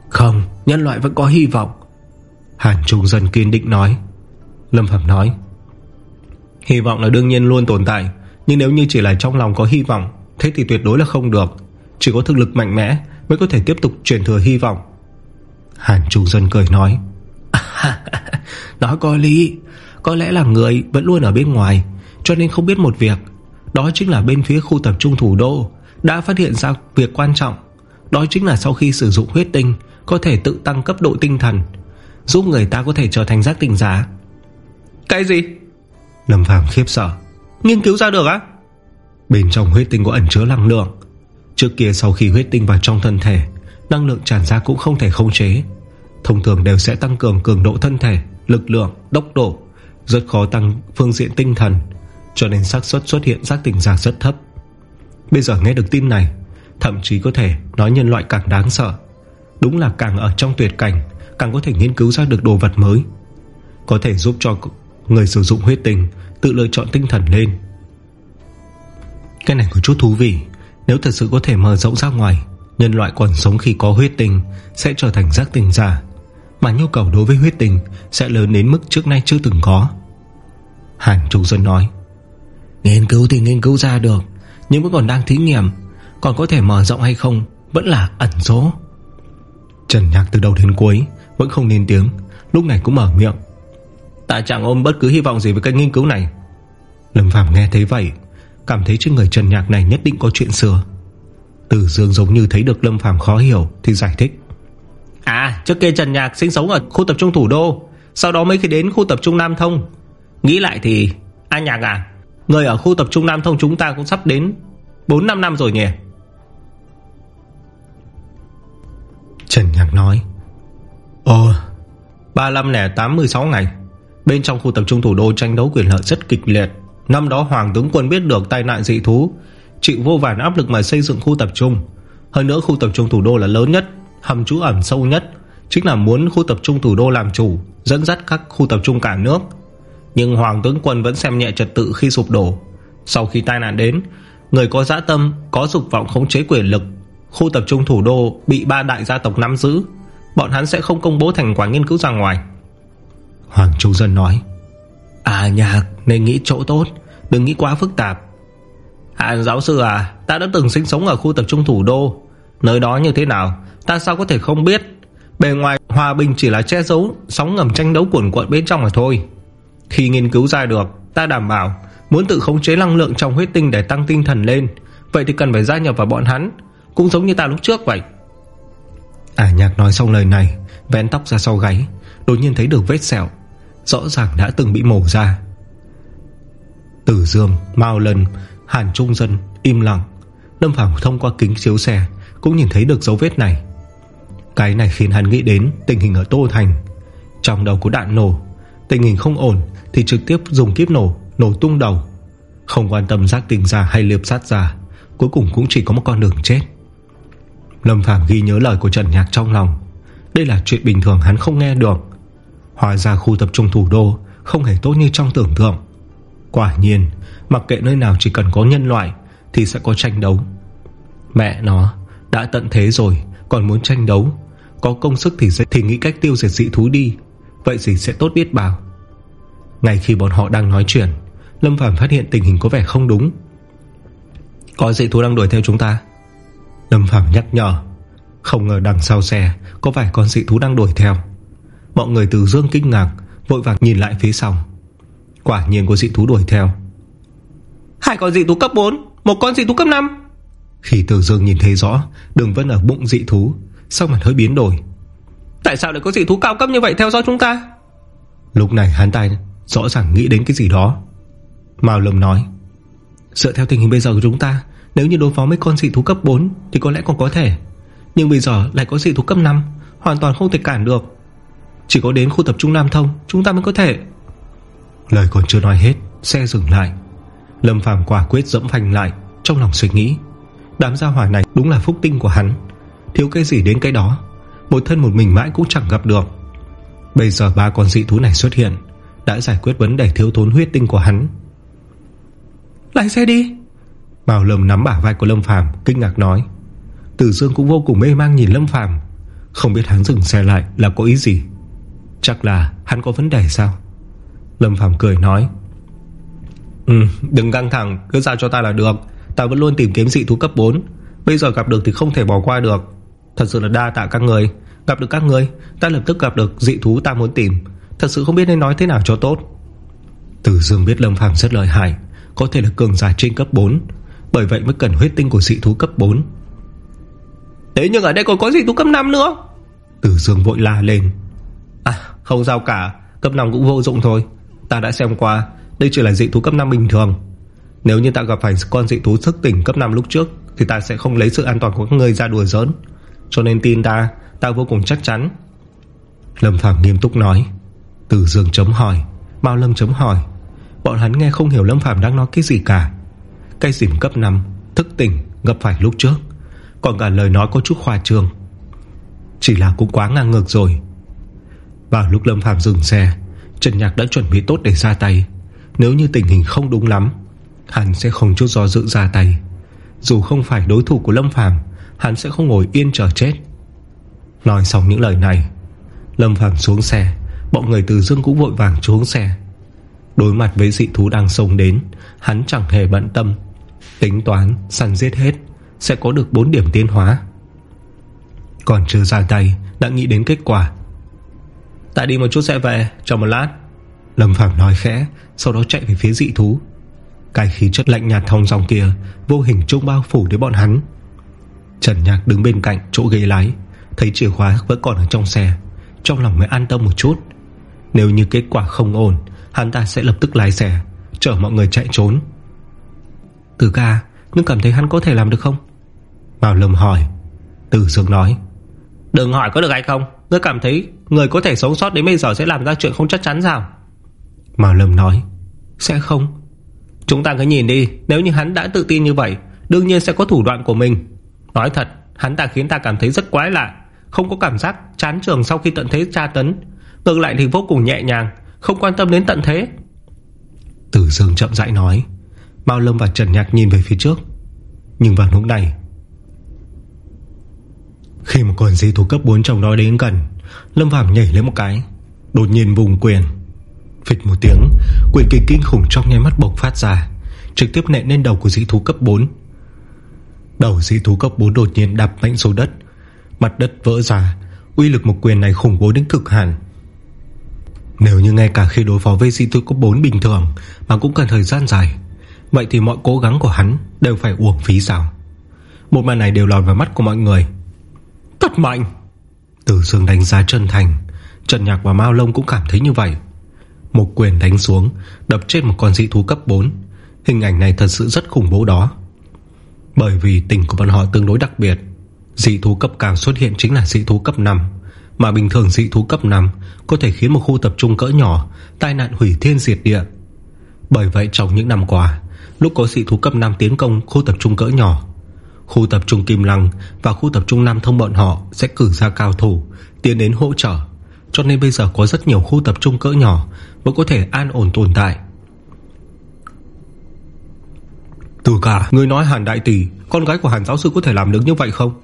Không, Nhân loại vẫn có hy vọng. Hàn Trung dần kiên định nói. Lâm Phạm nói. Hy vọng là đương nhiên luôn tồn tại, Nhưng nếu như chỉ là trong lòng có hy vọng, Thế thì tuyệt đối là không được. Chỉ có thực lực mạnh mẽ Mới có thể tiếp tục truyền thừa hy vọng. Hàn Trung Dân cười nói. Nói có lý. Có lẽ là người vẫn luôn ở bên ngoài Cho nên không biết một việc. Đó chính là bên phía khu tập trung thủ đô Đã phát hiện ra việc quan trọng. Đó chính là sau khi sử dụng huyết tinh Có thể tự tăng cấp độ tinh thần Giúp người ta có thể trở thành giác tỉnh giả. Cái gì? Lâm Phàm khiếp sợ. Nghiên cứu ra được á? Bên trong huyết tinh có ẩn chứa năng lượng. Trước kia sau khi huyết tinh vào trong thân thể Năng lượng tràn ra cũng không thể khống chế. Thông thường đều sẽ tăng cường cường độ thân thể Lực lượng, tốc độ. Rất khó tăng phương diện tinh thần, Cho nên xác suất xuất hiện giác tình giả rất thấp. Bây giờ nghe được tin này, Thậm chí có thể nói nhân loại càng đáng sợ. Đúng là càng ở trong tuyệt cảnh, Càng có thể nghiên cứu ra được đồ vật mới. Có thể giúp cho người sử dụng huyết tình Tự lựa chọn tinh thần lên. Cái này có chút thú vị. Nếu thật sự có thể mở rộng ra ngoài, Nhân loại còn sống khi có huyết tình Sẽ trở thành giác tình giả. Mà nhu cầu đối với huyết tinh Sẽ lớn đến mức trước nay chưa từng có. Hàn Trung Dân nói Nghiên cứu thì nghiên cứu ra được Nhưng vẫn còn đang thí nghiệm Còn có thể mở rộng hay không Vẫn là ẩn số. Trần Nhạc từ đầu đến cuối Vẫn không nên tiếng Lúc này cũng mở miệng. Ta chẳng ôm bất cứ hy vọng gì với cái nghiên cứu này. Lâm Phạm nghe thấy vậy Cảm thấy trên người Trần Nhạc này nhất định có chuyện xưa. Tử Dương giống như thấy được Lâm Phàm khó hiểu Thì giải thích À trước kia Trần Nhạc sinh sống ở khu tập trung thủ đô Sau đó mới khi đến khu tập trung Nam Thông. Nghĩ lại thì Anh Nhạc à Người ở khu tập trung Nam Thông chúng ta cũng sắp đến 4-5 năm rồi nhỉ? Trần Nhạc nói Ồ 35 lẻ 86 ngày Bên trong khu tập trung thủ đô tranh đấu quyền lợi rất kịch liệt. Năm đó Hoàng tướng quân biết được tai nạn dị thú Chịu vô vàn áp lực mà xây dựng khu tập trung. Hơn nữa khu tập trung thủ đô là lớn nhất Hầm trú ẩn sâu nhất, Chính là muốn khu tập trung thủ đô làm chủ, Dẫn dắt các khu tập trung cả nước. Nhưng Hoàng tướng quân vẫn xem nhẹ trật tự khi sụp đổ. Sau khi tai nạn đến, Người có dã tâm, Có dục vọng khống chế quyền lực, Khu tập trung thủ đô bị ba đại gia tộc nắm giữ, Bọn hắn sẽ không công bố thành quả nghiên cứu ra ngoài. Hoàng Trung Dân nói À nhạc nên nghĩ chỗ tốt, Đừng nghĩ quá phức tạp. Hàn giáo sư à Ta đã từng sinh sống ở khu tập trung thủ đô, Nơi đó như thế nào? Ta sao có thể không biết? Bề ngoài hòa bình chỉ là che giấu Sóng ngầm tranh đấu cuộn cuộn bên trong mà thôi. Khi nghiên cứu ra được Ta đảm bảo Muốn tự khống chế năng lượng trong huyết tinh để tăng tinh thần lên. Vậy thì cần phải gia nhập vào bọn hắn Cũng giống như ta lúc trước vậy. À nhạc nói xong lời này Vén tóc ra sau gáy Đột nhiên thấy được vết sẹo Rõ ràng đã từng bị mổ ra. Tử Dương, Mao Lân Hàn Trung Dân im lặng Lâm Phàm thông qua kính chiếu xe Cũng nhìn thấy được dấu vết này. Cái này khiến hắn nghĩ đến tình hình ở Tô Thành. Trong đầu có đạn nổ, Tình hình không ổn Thì trực tiếp dùng kiếp nổ Nổ tung đầu. Không quan tâm giác tình ra hay liệp sát ra Cuối cùng cũng chỉ có một con đường chết. Lâm Phàm ghi nhớ lời của Trần Nhạc trong lòng. Đây là chuyện bình thường hắn không nghe được. Hóa ra khu tập trung thủ đô Không hề tốt như trong tưởng tượng. Quả nhiên, Mặc kệ nơi nào chỉ cần có nhân loại Thì sẽ có tranh đấu. Mẹ nó, đã tận thế rồi. Còn muốn tranh đấu, Có công sức thì sẽ, thì nghĩ cách tiêu diệt dị thú đi, Vậy gì sẽ tốt biết bao. Ngay khi bọn họ đang nói chuyện, Lâm Phàm phát hiện tình hình có vẻ không đúng. Có dị thú đang đuổi theo chúng ta. Lâm Phàm nhắc nhở, Không ngờ đằng sau xe Có vài con dị thú đang đuổi theo. Mọi người từ dương kinh ngạc, Vội vàng nhìn lại phía sau. Quả nhiên có dị thú đuổi theo. Hai con dị thú cấp 4 Một con dị thú cấp 5 khi Từ Dương nhìn thấy rõ Đường vẫn ở bụng dị thú Sau mặt hơi biến đổi. Tại sao lại có dị thú cao cấp như vậy theo dõi chúng ta? Lúc này hắn ta rõ ràng nghĩ đến cái gì đó. Mao Lâm nói Dựa theo tình hình bây giờ của chúng ta Nếu như đối phó mấy con dị thú cấp 4 Thì có lẽ còn có thể. Nhưng bây giờ lại có dị thú cấp 5 Hoàn toàn không thể cản được. Chỉ có đến khu tập trung Nam Thông Chúng ta mới có thể. Lời còn chưa nói hết Xe dừng lại. Lâm Phàm quả quyết dẫm phanh lại Trong lòng suy nghĩ Đám gia hỏa này đúng là phúc tinh của hắn. Thiếu cái gì đến cái đó? Một thân một mình mãi cũng chẳng gặp được. Bây giờ ba con dị thú này xuất hiện, Đã giải quyết vấn đề thiếu thốn huyết tinh của hắn. Lái xe đi. Bảo Lâm nắm bả vai của Lâm Phàm, Kinh ngạc nói. Tử Dương cũng vô cùng mê mang nhìn Lâm Phàm. Không biết hắn dừng xe lại là có ý gì? Chắc là hắn có vấn đề sao? Lâm Phàm cười nói. Ừ đừng căng thẳng, Cứ giao cho ta là được. Ta vẫn luôn tìm kiếm dị thú cấp 4 Bây giờ gặp được thì không thể bỏ qua được. Thật sự là đa tạ các người. Gặp được các người, Ta lập tức gặp được dị thú ta muốn tìm. Thật sự không biết nên nói thế nào cho tốt. Tử Dương biết Lâm Phàm rất lợi hại, Có thể là cường giả trên cấp 4 Bởi vậy mới cần huyết tinh của dị thú cấp 4 Thế nhưng ở đây còn có dị thú cấp 5 nữa. Tử Dương vội la lên. À không sao cả, Cấp 5 cũng vô dụng thôi. Ta đã xem qua, Đây chỉ là dị thú cấp 5 bình thường. Nếu như ta gặp phải con dị thú thức tỉnh cấp 5 lúc trước, Thì ta sẽ không lấy sự an toàn của các người ra đùa giỡn. Cho nên tin ta Ta vô cùng chắc chắn. Lâm Phàm nghiêm túc nói. Từ Dương chấm hỏi, Mao Lâm chấm hỏi, Bọn hắn nghe không hiểu Lâm Phàm đang nói cái gì cả. Cây dìm cấp 5 Thức tỉnh, gặp phải lúc trước. Còn cả lời nói có chút khoa trương. Chỉ là cũng quá ngang ngược rồi. Vào lúc Lâm Phàm dừng xe, Trần Nhạc đã chuẩn bị tốt để ra tay. Nếu như tình hình không đúng lắm Hắn sẽ không chút do dự ra tay. Dù không phải đối thủ của Lâm Phàm, Hắn sẽ không ngồi yên chờ chết. Nói xong những lời này, Lâm Phàm xuống xe, Bọn người từ dương cũng vội vàng xuống xe. Đối mặt với dị thú đang sông đến, Hắn chẳng hề bận tâm. Tính toán, săn giết hết, Sẽ có được 4 điểm tiến hóa. Còn chưa ra tay, Đã nghĩ đến kết quả. Ta đi một chút sẽ về, Chờ một lát. Lâm Phạm nói khẽ, Sau đó chạy về phía dị thú. Cái khí chất lạnh nhạt thong dòng kia, Vô hình trung bao phủ đến bọn hắn. Trần Nhạc đứng bên cạnh chỗ ghế lái, Thấy chìa khóa vẫn còn ở trong xe, Trong lòng mới an tâm một chút. Nếu như kết quả không ổn, Hắn ta sẽ lập tức lái xe, Chở mọi người chạy trốn. Từ ca Nhưng cảm thấy hắn có thể làm được không? Bảo Lâm hỏi. Từ Dương nói. Đừng hỏi có được hay không, Ngươi cảm thấy người có thể sống sót đến bây giờ Sẽ làm ra chuyện không chắc chắn sao? Bảo Lâm nói. Sẽ không. Chúng ta cứ nhìn đi, Nếu như hắn đã tự tin như vậy, Đương nhiên sẽ có thủ đoạn của mình. Nói thật, Hắn ta khiến ta cảm thấy rất quái lạ. Không có cảm giác chán trường sau khi tận thế tra tấn. Ngược lại thì vô cùng nhẹ nhàng, Không quan tâm đến tận thế. Tử Dương chậm rãi nói. Mao Lâm và Trần Nhạc nhìn về phía trước. Nhưng vào lúc này, Khi một con di thú cấp 4 trong đó đến gần, Lâm Phạm nhảy lên một cái, Đột nhiên vùng quyền. Phịch một tiếng, Quyền kinh kinh khủng trong nghe mắt bộc phát ra, Trực tiếp nện lên đầu của dị thú cấp 4 Đầu dị thú cấp 4 đột nhiên đạp mạnh xuống đất, Mặt đất vỡ ra, Uy lực một quyền này khủng bố đến cực hạn. Nếu như ngay cả khi đối phó với dị thú cấp 4 bình thường Mà cũng cần thời gian dài, Vậy thì mọi cố gắng của hắn Đều phải uổng phí sao? Một màn này đều lọt vào mắt của mọi người. Thật mạnh! Tử Dương đánh giá chân thành, Trần Nhạc và Mao Lông cũng cảm thấy như vậy. Một quyền đánh xuống, Đập trên một con dị thú cấp 4 Hình ảnh này thật sự rất khủng bố đó. Bởi vì tình của bọn họ tương đối đặc biệt, Dị thú cấp cao xuất hiện chính là dị thú cấp 5 Mà bình thường dị thú cấp 5 Có thể khiến một khu tập trung cỡ nhỏ, Tai nạn hủy thiên diệt địa. Bởi vậy trong những năm qua, Lúc có dị thú cấp 5 tiến công khu tập trung cỡ nhỏ, Khu tập trung Kim Lăng Và khu tập trung Nam Thông bọn họ Sẽ cử ra cao thủ, Tiến đến hỗ trợ. Cho nên bây giờ có rất nhiều khu tập trung cỡ nhỏ mới có thể an ổn tồn tại. Từ cả, Người nói Hàn Đại Tỷ, Con gái của Hàn Giáo Sư có thể làm được như vậy không?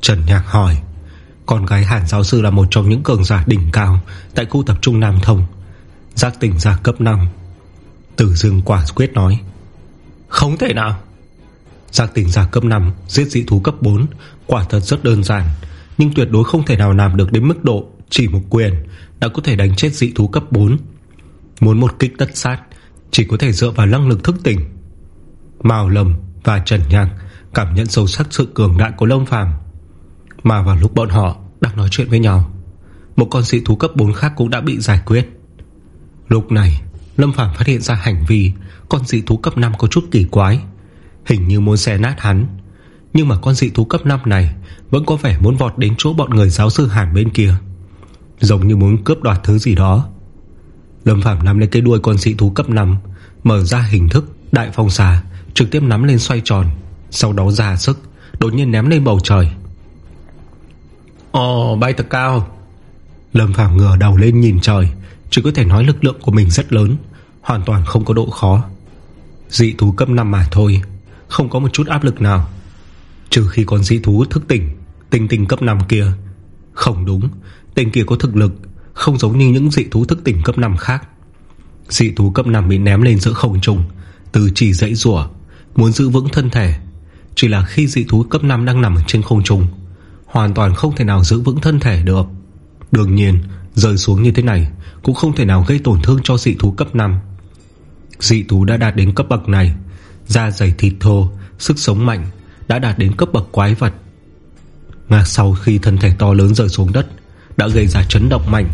Trần Nhạc hỏi. Con gái Hàn Giáo Sư là một trong những cường giả đỉnh cao Tại khu tập trung Nam Thông, Giác tỉnh giả cấp 5 Tử Dương quả quyết nói. Không thể nào. Giác tỉnh giả cấp 5 Giết dị thú cấp 4 Quả thật rất đơn giản, Nhưng tuyệt đối không thể nào làm được đến mức độ Chỉ một quyền Đã có thể đánh chết dị thú cấp 4 Muốn một kích tất sát, Chỉ có thể dựa vào năng lực thức tỉnh. Mao Lâm và Trần Nhạc Cảm nhận sâu sắc sự cường đại của Lâm Phàm. Mà vào lúc bọn họ Đang nói chuyện với nhau, Một con dị thú cấp 4 khác cũng đã bị giải quyết. Lúc này, Lâm Phàm phát hiện ra hành vi Con dị thú cấp 5 có chút kỳ quái. Hình như muốn xé nát hắn, Nhưng mà con dị thú cấp 5 này Vẫn có vẻ muốn vọt đến chỗ bọn người giáo sư Hàn bên kia. Giống như muốn cướp đoạt thứ gì đó. Lâm Phạm nắm lên cái đuôi con dị thú cấp 5 Mở ra hình thức Đại phong xà Trực tiếp nắm lên xoay tròn Sau đó ra sức Đột nhiên ném lên bầu trời. Ồ bay thật cao. Lâm Phạm ngửa đầu lên nhìn trời Chỉ có thể nói lực lượng của mình rất lớn Hoàn toàn không có độ khó. Dị thú cấp 5 mà thôi Không có một chút áp lực nào. Trừ khi con dị thú thức tỉnh Tinh tinh cấp 5 kia. Không đúng Tên kia có thực lực không giống như những dị thú thức tỉnh cấp 5 khác. Dị thú cấp 5 bị ném lên giữa không trung, Từ chỉ dãy rủa Muốn giữ vững thân thể. Chỉ là khi dị thú cấp 5 đang nằm trên không trung, Hoàn toàn không thể nào giữ vững thân thể được. Đương nhiên, Rơi xuống như thế này Cũng không thể nào gây tổn thương cho dị thú cấp 5 Dị thú đã đạt đến cấp bậc này, Da dày thịt thô, Sức sống mạnh, Đã đạt đến cấp bậc quái vật. Nga sau khi thân thể to lớn rơi xuống đất, Đã gây ra chấn động mạnh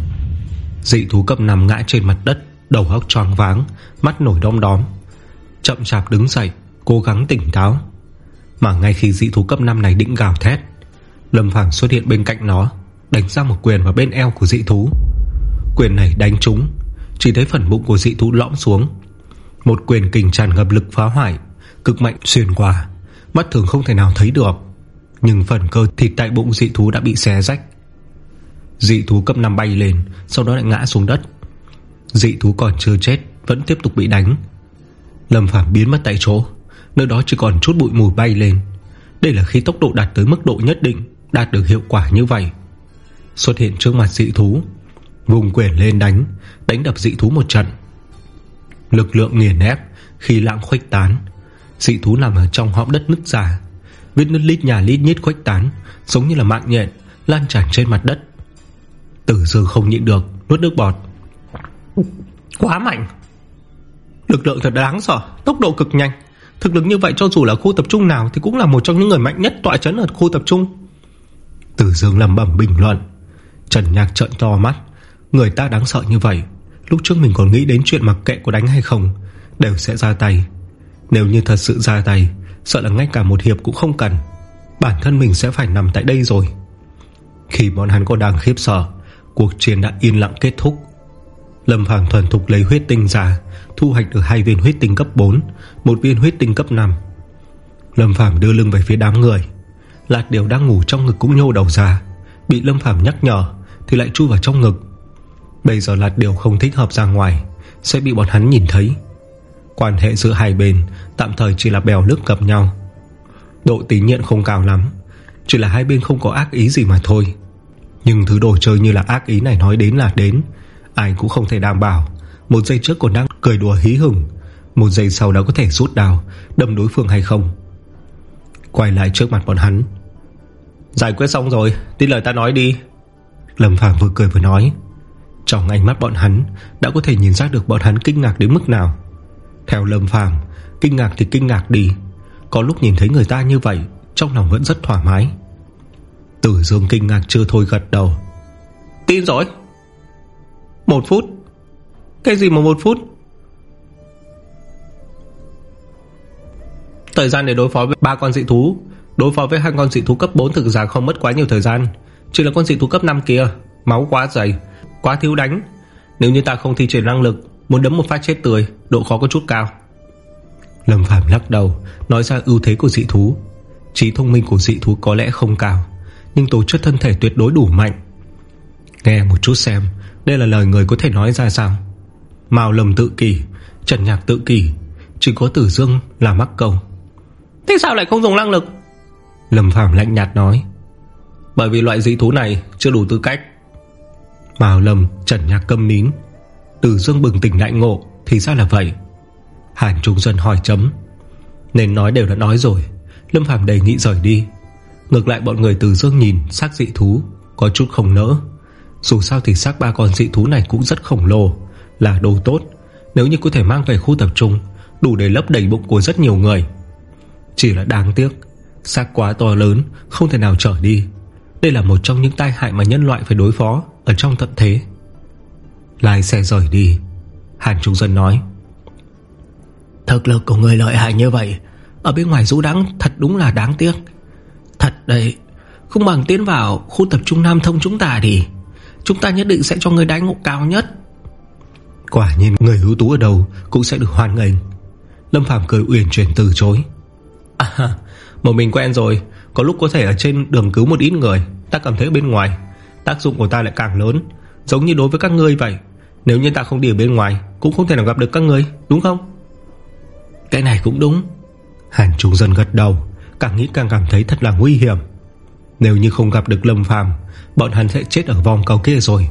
Dị thú cấp 5 ngã trên mặt đất, Đầu hóc tròn váng, Mắt nổi đom đóm. Chậm chạp đứng dậy, Cố gắng tỉnh táo. Mà ngay khi dị thú cấp 5 này định gào thét, Lâm Phàm xuất hiện bên cạnh nó, Đánh ra một quyền vào bên eo của dị thú. Quyền này đánh trúng, Chỉ thấy phần bụng của dị thú lõm xuống. Một quyền kình tràn ngập lực phá hoại, Cực mạnh xuyên qua, Mắt thường không thể nào thấy được. Nhưng phần cơ thịt tại bụng dị thú đã bị xé rách. Dị thú cấp 5 bay lên, Sau đó lại ngã xuống đất. Dị thú còn chưa chết, Vẫn tiếp tục bị đánh. Lâm Phạm biến mất tại chỗ, Nơi đó chỉ còn chút bụi mù bay lên. Đây là khi tốc độ đạt tới mức độ nhất định, Đạt được hiệu quả như vậy. Xuất hiện trước mặt dị thú, Vùng quyển lên đánh Đánh đập dị thú một trận. Lực lượng nghiền ép, Khi lãng khuếch tán, Dị thú nằm ở trong hõm đất nứt ra. Vết nứt lít nhà lít nhít khuếch tán, Giống như là mạng nhện, Lan tràn trên mặt đất. Tử dương không nhịn được Nuốt nước bọt. Quá mạnh. Lực lượng thật đáng sợ Tốc độ cực nhanh. Thực lực như vậy cho dù là khu tập trung nào Thì cũng là một trong những người mạnh nhất tọa chấn ở khu tập trung. Tử dương lầm bẩm bình luận. Trần Nhạc trợn to mắt. Người ta đáng sợ như vậy Lúc trước mình còn nghĩ đến chuyện mặc kệ có đánh hay không Đều sẽ ra tay. Nếu như thật sự ra tay Sợ là ngay cả một hiệp cũng không cần. Bản thân mình sẽ phải nằm tại đây rồi. Khi bọn hắn có đang khiếp sợ Cuộc chiến đã yên lặng kết thúc. Lâm Phàm thuần thục lấy huyết tinh ra Thu hoạch được hai viên huyết tinh cấp 4 Một viên huyết tinh cấp 5 Lâm Phàm đưa lưng về phía đám người. Lạt đều đang ngủ trong ngực cũng nhô đầu ra. Bị Lâm Phàm nhắc nhở Thì lại chui vào trong ngực. Bây giờ Lạt đều không thích hợp ra ngoài, Sẽ bị bọn hắn nhìn thấy. Quan hệ giữa hai bên Tạm thời chỉ là bèo nước gặp nhau. Độ tín nhiệm không cao lắm, Chỉ là hai bên không có ác ý gì mà thôi. Nhưng thứ đồ chơi như là ác ý này nói đến là đến. Ai cũng không thể đảm bảo. Một giây trước còn đang cười đùa hí hửng. Một giây sau đó có thể rút đào Đâm đối phương hay không. Quay lại trước mặt bọn hắn. Giải quyết xong rồi Tin lời ta nói đi. Lâm Phàm vừa cười vừa nói. Trong ánh mắt bọn hắn Đã có thể nhìn ra được bọn hắn kinh ngạc đến mức nào. Theo Lâm Phàm Kinh ngạc thì kinh ngạc đi. Có lúc nhìn thấy người ta như vậy Trong lòng vẫn rất thoải mái Tử Dương kinh ngạc chưa thôi gật đầu. Tin rồi. Một phút. Cái gì mà một phút? Thời gian để đối phó với ba con dị thú. Đối phó với hai con dị thú cấp 4 thực ra không mất quá nhiều thời gian. Chỉ là con dị thú cấp 5 kia Máu quá dày Quá thiếu đánh. Nếu như ta không thi triển năng lực Muốn đấm một phát chết tươi Độ khó có chút cao. Lâm Phạm lắc đầu Nói ra ưu thế của dị thú. Trí thông minh của dị thú có lẽ không cao Nhưng tố chất thân thể tuyệt đối đủ mạnh. Nghe một chút xem Đây là lời người có thể nói ra sao? Mao lầm tự kỷ Trần nhạc tự kỷ Chỉ có tử dương là mắc cầu. Thế sao lại không dùng năng lực? Lâm Phàm lạnh nhạt nói. Bởi vì loại dị thú này chưa đủ tư cách. Mao Lâm Trần Nhạc câm nín. Tử Dương bừng tỉnh đại ngộ Thì ra là vậy. Hàn Trung Dân hỏi chấm. Nên nói đều đã nói rồi Lâm Phàm đề nghị rời đi Ngược lại bọn người từ Dương nhìn, xác dị thú, Có chút không nỡ. Dù sao thì xác ba con dị thú này cũng rất khổng lồ, Là đồ tốt. Nếu như có thể mang về khu tập trung, Đủ để lấp đầy bụng của rất nhiều người. Chỉ là đáng tiếc, Xác quá to lớn, Không thể nào trở đi. Đây là một trong những tai hại mà nhân loại phải đối phó Ở trong tận thế Lái xe rời đi. Hàn Trung Dân nói, Thực lực của người lợi hại như vậy, Ở bên ngoài rũ đắng thật đúng là đáng tiếc. Thật đấy Không bằng tiến vào khu tập trung Nam Thông chúng ta đi. Chúng ta nhất định sẽ cho người đánh ngộ cao nhất. Quả nhiên người ưu tú ở đâu Cũng sẽ được hoan nghênh. Lâm Phạm cười uyển chuyển từ chối. À Một mình quen rồi Có lúc có thể ở trên đường cứu một ít người Ta cảm thấy bên ngoài Tác dụng của ta lại càng lớn. Giống như đối với các ngươi vậy Nếu như ta không đi ở bên ngoài Cũng không thể nào gặp được các ngươi Đúng không? Cái này cũng đúng. Hàn Trung Dân gật đầu Càng nghĩ càng cảm thấy thật là nguy hiểm. Nếu như không gặp được Lâm Phàm Bọn hắn sẽ chết ở vòng cầu kia rồi.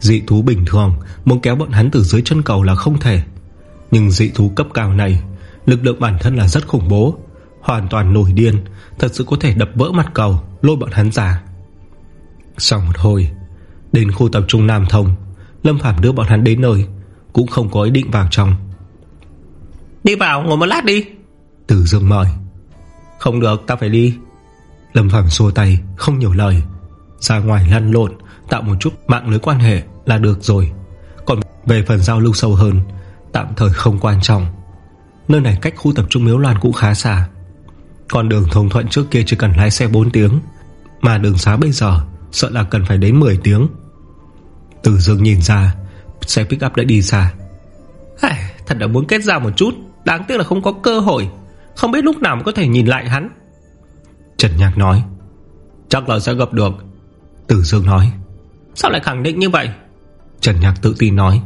Dị thú bình thường Muốn kéo bọn hắn từ dưới chân cầu là không thể. Nhưng dị thú cấp cao này Lực lượng bản thân là rất khủng bố Hoàn toàn nổi điên Thật sự có thể đập vỡ mặt cầu Lôi bọn hắn ra. Sau một hồi Đến khu tập trung Nam Thông Lâm Phạm đưa bọn hắn đến nơi Cũng không có ý định vào trong. Đi vào ngồi một lát đi. Tử Dương mời không được, ta phải đi. Lâm Phạm xua tay, không nhiều lời. Ra ngoài lăn lộn, Tạo một chút mạng lưới quan hệ là được rồi. Còn về phần giao lưu sâu hơn, Tạm thời không quan trọng. Nơi này cách khu tập trung Miếu Loan cũng khá xa. Còn đường thông thuận trước kia chỉ cần lái xe 4 tiếng, Mà đường xá bây giờ Sợ là cần phải đến 10 tiếng. Từ dương nhìn ra, Xe pick up đã đi xa. Thật là muốn kết giao một chút, Đáng tiếc là không có cơ hội. Không biết lúc nào có thể nhìn lại hắn. Trần Nhạc nói. Chắc là sẽ gặp được. Tử Dương nói. Sao lại khẳng định như vậy? Trần Nhạc tự tin nói.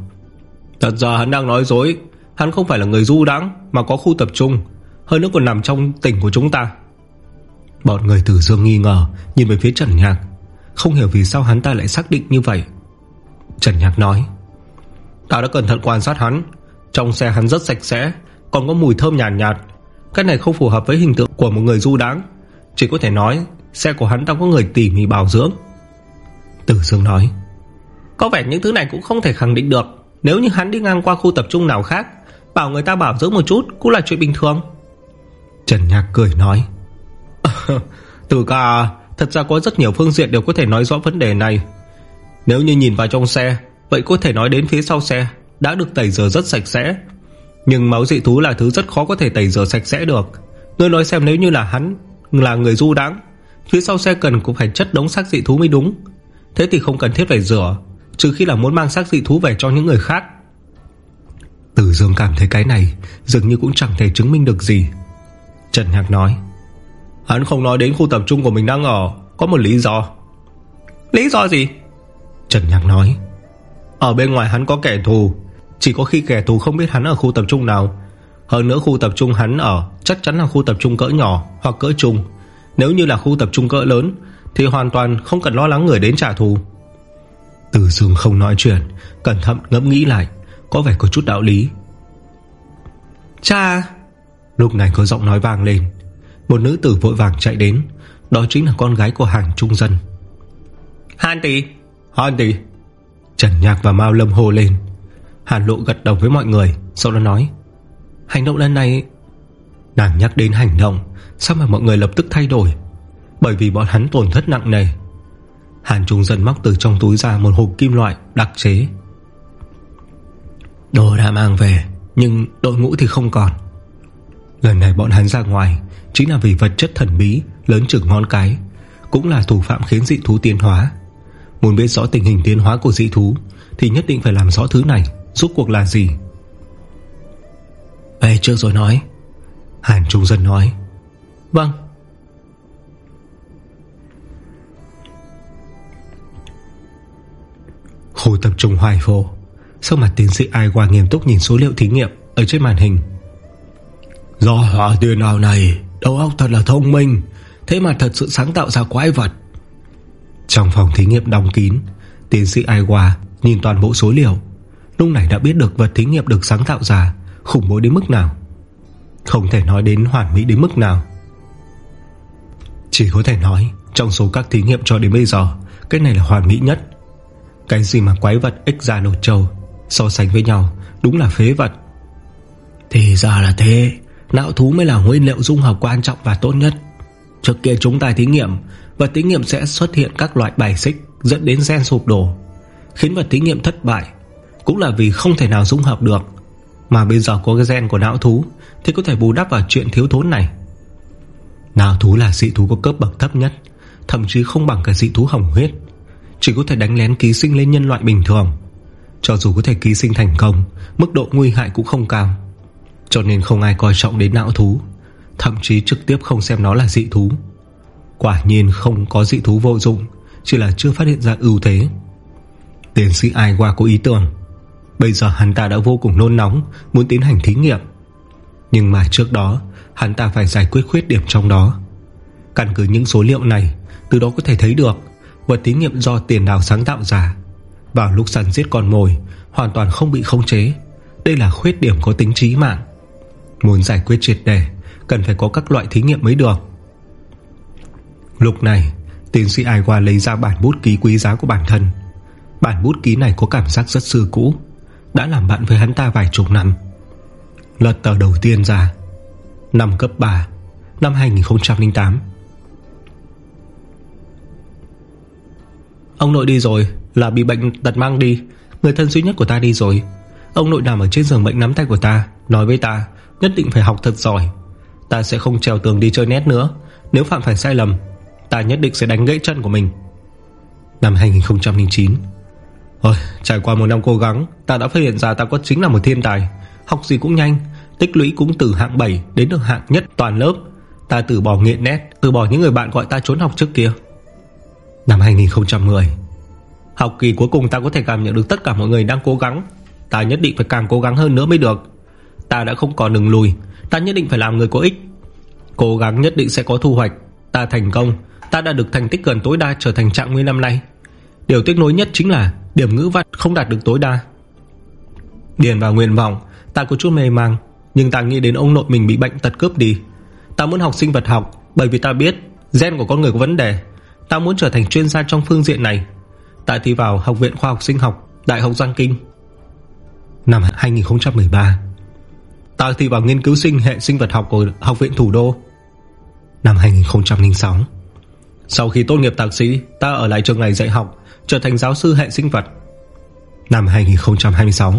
Thật ra hắn đang nói dối. Hắn không phải là người du đắng Mà có khu tập trung. Hơn nữa còn nằm trong tỉnh của chúng ta. Bọn người Tử Dương nghi ngờ Nhìn về phía Trần Nhạc. Không hiểu vì sao hắn ta lại xác định như vậy. Trần Nhạc nói. Ta đã cẩn thận quan sát hắn. Trong xe hắn rất sạch sẽ Còn có mùi thơm nhàn nhạt, nhạt cái này không phù hợp với hình tượng của một người du đáng Chỉ có thể nói, Xe của hắn đang có người tỉ mỉ bảo dưỡng. Tử Dương nói, Có vẻ những thứ này cũng không thể khẳng định được. Nếu như hắn đi ngang qua khu tập trung nào khác, Bảo người ta bảo dưỡng một chút Cũng là chuyện bình thường. Trần Nhạc cười nói, Từ ca, Thật ra có rất nhiều phương diện đều có thể nói rõ vấn đề này. Nếu như nhìn vào trong xe, Vậy có thể nói đến phía sau xe, Đã được tẩy rửa rất sạch sẽ nhưng máu dị thú là thứ rất khó có thể tẩy rửa sạch sẽ được. Ngươi nói xem nếu như là hắn, Là người du đáng Phía sau xe cần cũng phải chất đống xác dị thú mới đúng. Thế thì không cần thiết phải rửa, Trừ khi là muốn mang xác dị thú về cho những người khác. Tử Dương cảm thấy cái này, Dường như cũng chẳng thể chứng minh được gì. Trần Nhạc nói, Hắn không nói đến khu tập trung của mình đang ở, Có một lý do. Lý do gì? Trần Nhạc nói, Ở bên ngoài hắn có kẻ thù chỉ có khi kẻ thù không biết hắn ở khu tập trung nào. Hơn nữa khu tập trung hắn ở Chắc chắn là khu tập trung cỡ nhỏ Hoặc cỡ trung Nếu như là khu tập trung cỡ lớn Thì hoàn toàn không cần lo lắng người đến trả thù. Từ dương không nói chuyện Cẩn thận ngẫm nghĩ lại Có vẻ có chút đạo lý. Cha! Lúc này có giọng nói vang lên. Một nữ tử vội vàng chạy đến Đó chính là con gái của hàng trung dân. Hàn tỷ. Hàn tỷ. Trần Nhạc và Mao Lâm hô lên Hàn Lộ gật đầu với mọi người, Sau đó nói, Hành động lần này Nàng nhắc đến hành động, Sao mà mọi người lập tức thay đổi? Bởi vì bọn hắn tổn thất nặng nề. Hàn Trung Dân móc từ trong túi ra Một hộp kim loại đặc chế. Đồ đã mang về, Nhưng đội ngũ thì không còn. Lần này bọn hắn ra ngoài, Chính là vì vật chất thần bí, Lớn chừng ngón cái, Cũng là thủ phạm khiến dị thú tiến hóa. Muốn biết rõ tình hình tiến hóa của dị thú, Thì nhất định phải làm rõ thứ này. Suốt cuộc là gì? Về trước rồi nói. Hàn Trung Dân nói. Vâng. Khu tập trung hoài phổ Sau mặt tiến sĩ ai qua nghiêm túc nhìn số liệu thí nghiệm Ở trên màn hình? Do hỏa tiền nào này, Đầu óc thật là thông minh. Thế mà thật sự sáng tạo ra quái vật. Trong phòng thí nghiệm đóng kín, Tiến sĩ ai qua nhìn toàn bộ số liệu. Lúc này đã biết được vật thí nghiệm được sáng tạo ra, Khủng bố đến mức nào. Không thể nói đến hoàn mỹ đến mức nào. Chỉ có thể nói, Trong số các thí nghiệm cho đến bây giờ, Cái này là hoàn mỹ nhất. Cái gì mà quái vật ích ra nột trâu, So sánh với nhau, Đúng là phế vật. Thì ra là thế, Não thú mới là nguyên liệu dung hợp quan trọng và tốt nhất. Trước kia chúng ta thí nghiệm, Vật thí nghiệm sẽ xuất hiện các loại bài xích Dẫn đến gen sụp đổ, Khiến vật thí nghiệm thất bại. Cũng là vì không thể nào dung hợp được. Mà bây giờ có cái gen của não thú, Thì có thể bù đắp vào chuyện thiếu thốn này. Não thú là dị thú có cấp bậc thấp nhất, Thậm chí không bằng cả dị thú hồng huyết. Chỉ có thể đánh lén ký sinh lên nhân loại bình thường. Cho dù có thể ký sinh thành công, Mức độ nguy hại cũng không cao. Cho nên không ai coi trọng đến não thú, Thậm chí trực tiếp không xem nó là dị thú. Quả nhiên không có dị thú vô dụng, Chỉ là chưa phát hiện ra ưu thế. Tiến sĩ ai qua có ý tưởng. Bây giờ hắn ta đã vô cùng nôn nóng, Muốn tiến hành thí nghiệm. Nhưng mà trước đó, Hắn ta phải giải quyết khuyết điểm trong đó. Căn cứ những số liệu này, Từ đó có thể thấy được, Vật thí nghiệm do tiền đào sáng tạo ra. Vào lúc săn giết con mồi, Hoàn toàn không bị khống chế. Đây là khuyết điểm có tính trí mạng. Muốn giải quyết triệt đề Cần phải có các loại thí nghiệm mới được. Lúc này, Tiến sĩ Ai qua lấy ra bản bút ký quý giá của bản thân. Bản bút ký này có cảm giác rất xưa cũ. Đã làm bạn với hắn ta vài chục năm. Lật tờ đầu tiên ra, Năm cấp 3 Năm 2008 Ông nội đi rồi Là bị bệnh tật mang đi. Người thân duy nhất của ta đi rồi. Ông nội nằm ở trên giường bệnh nắm tay của ta, Nói với ta, Nhất định phải học thật giỏi. Ta sẽ không trèo tường đi chơi nét nữa. Nếu phạm phải sai lầm, Ta nhất định sẽ đánh gãy chân của mình. Năm 2009 Ôi, trải qua một năm cố gắng Ta đã phát hiện ra ta có chính là một thiên tài. Học gì cũng nhanh Tích lũy cũng từ hạng 7 đến được hạng nhất toàn lớp. Ta từ bỏ nghiện nét Từ bỏ những người bạn gọi ta trốn học trước kia. Năm 2010 Học kỳ cuối cùng ta có thể cảm nhận được tất cả mọi người đang cố gắng. Ta nhất định phải càng cố gắng hơn nữa mới được. Ta đã không còn đường lùi Ta nhất định phải làm người có ích. Cố gắng nhất định sẽ có thu hoạch Ta thành công Ta đã được thành tích gần tối đa trở thành trạng nguyên năm nay. Điều tiếc nối nhất chính là Điểm ngữ văn không đạt được tối đa. Điền vào nguyện vọng, Ta có chút mê mang, Nhưng ta nghĩ đến ông nội mình bị bệnh tật cướp đi. Ta muốn học sinh vật học, Bởi vì ta biết gen của con người có vấn đề. Ta muốn trở thành chuyên gia trong phương diện này. Ta thi vào Học viện Khoa học Sinh học Đại học Giang Kinh. Năm 2013 Ta thi vào nghiên cứu sinh hệ sinh vật học của Học viện Thủ đô. Năm 2006 Sau khi tốt nghiệp thạc sĩ, Ta ở lại trường này dạy học. Trở thành giáo sư hệ sinh vật. Năm 2026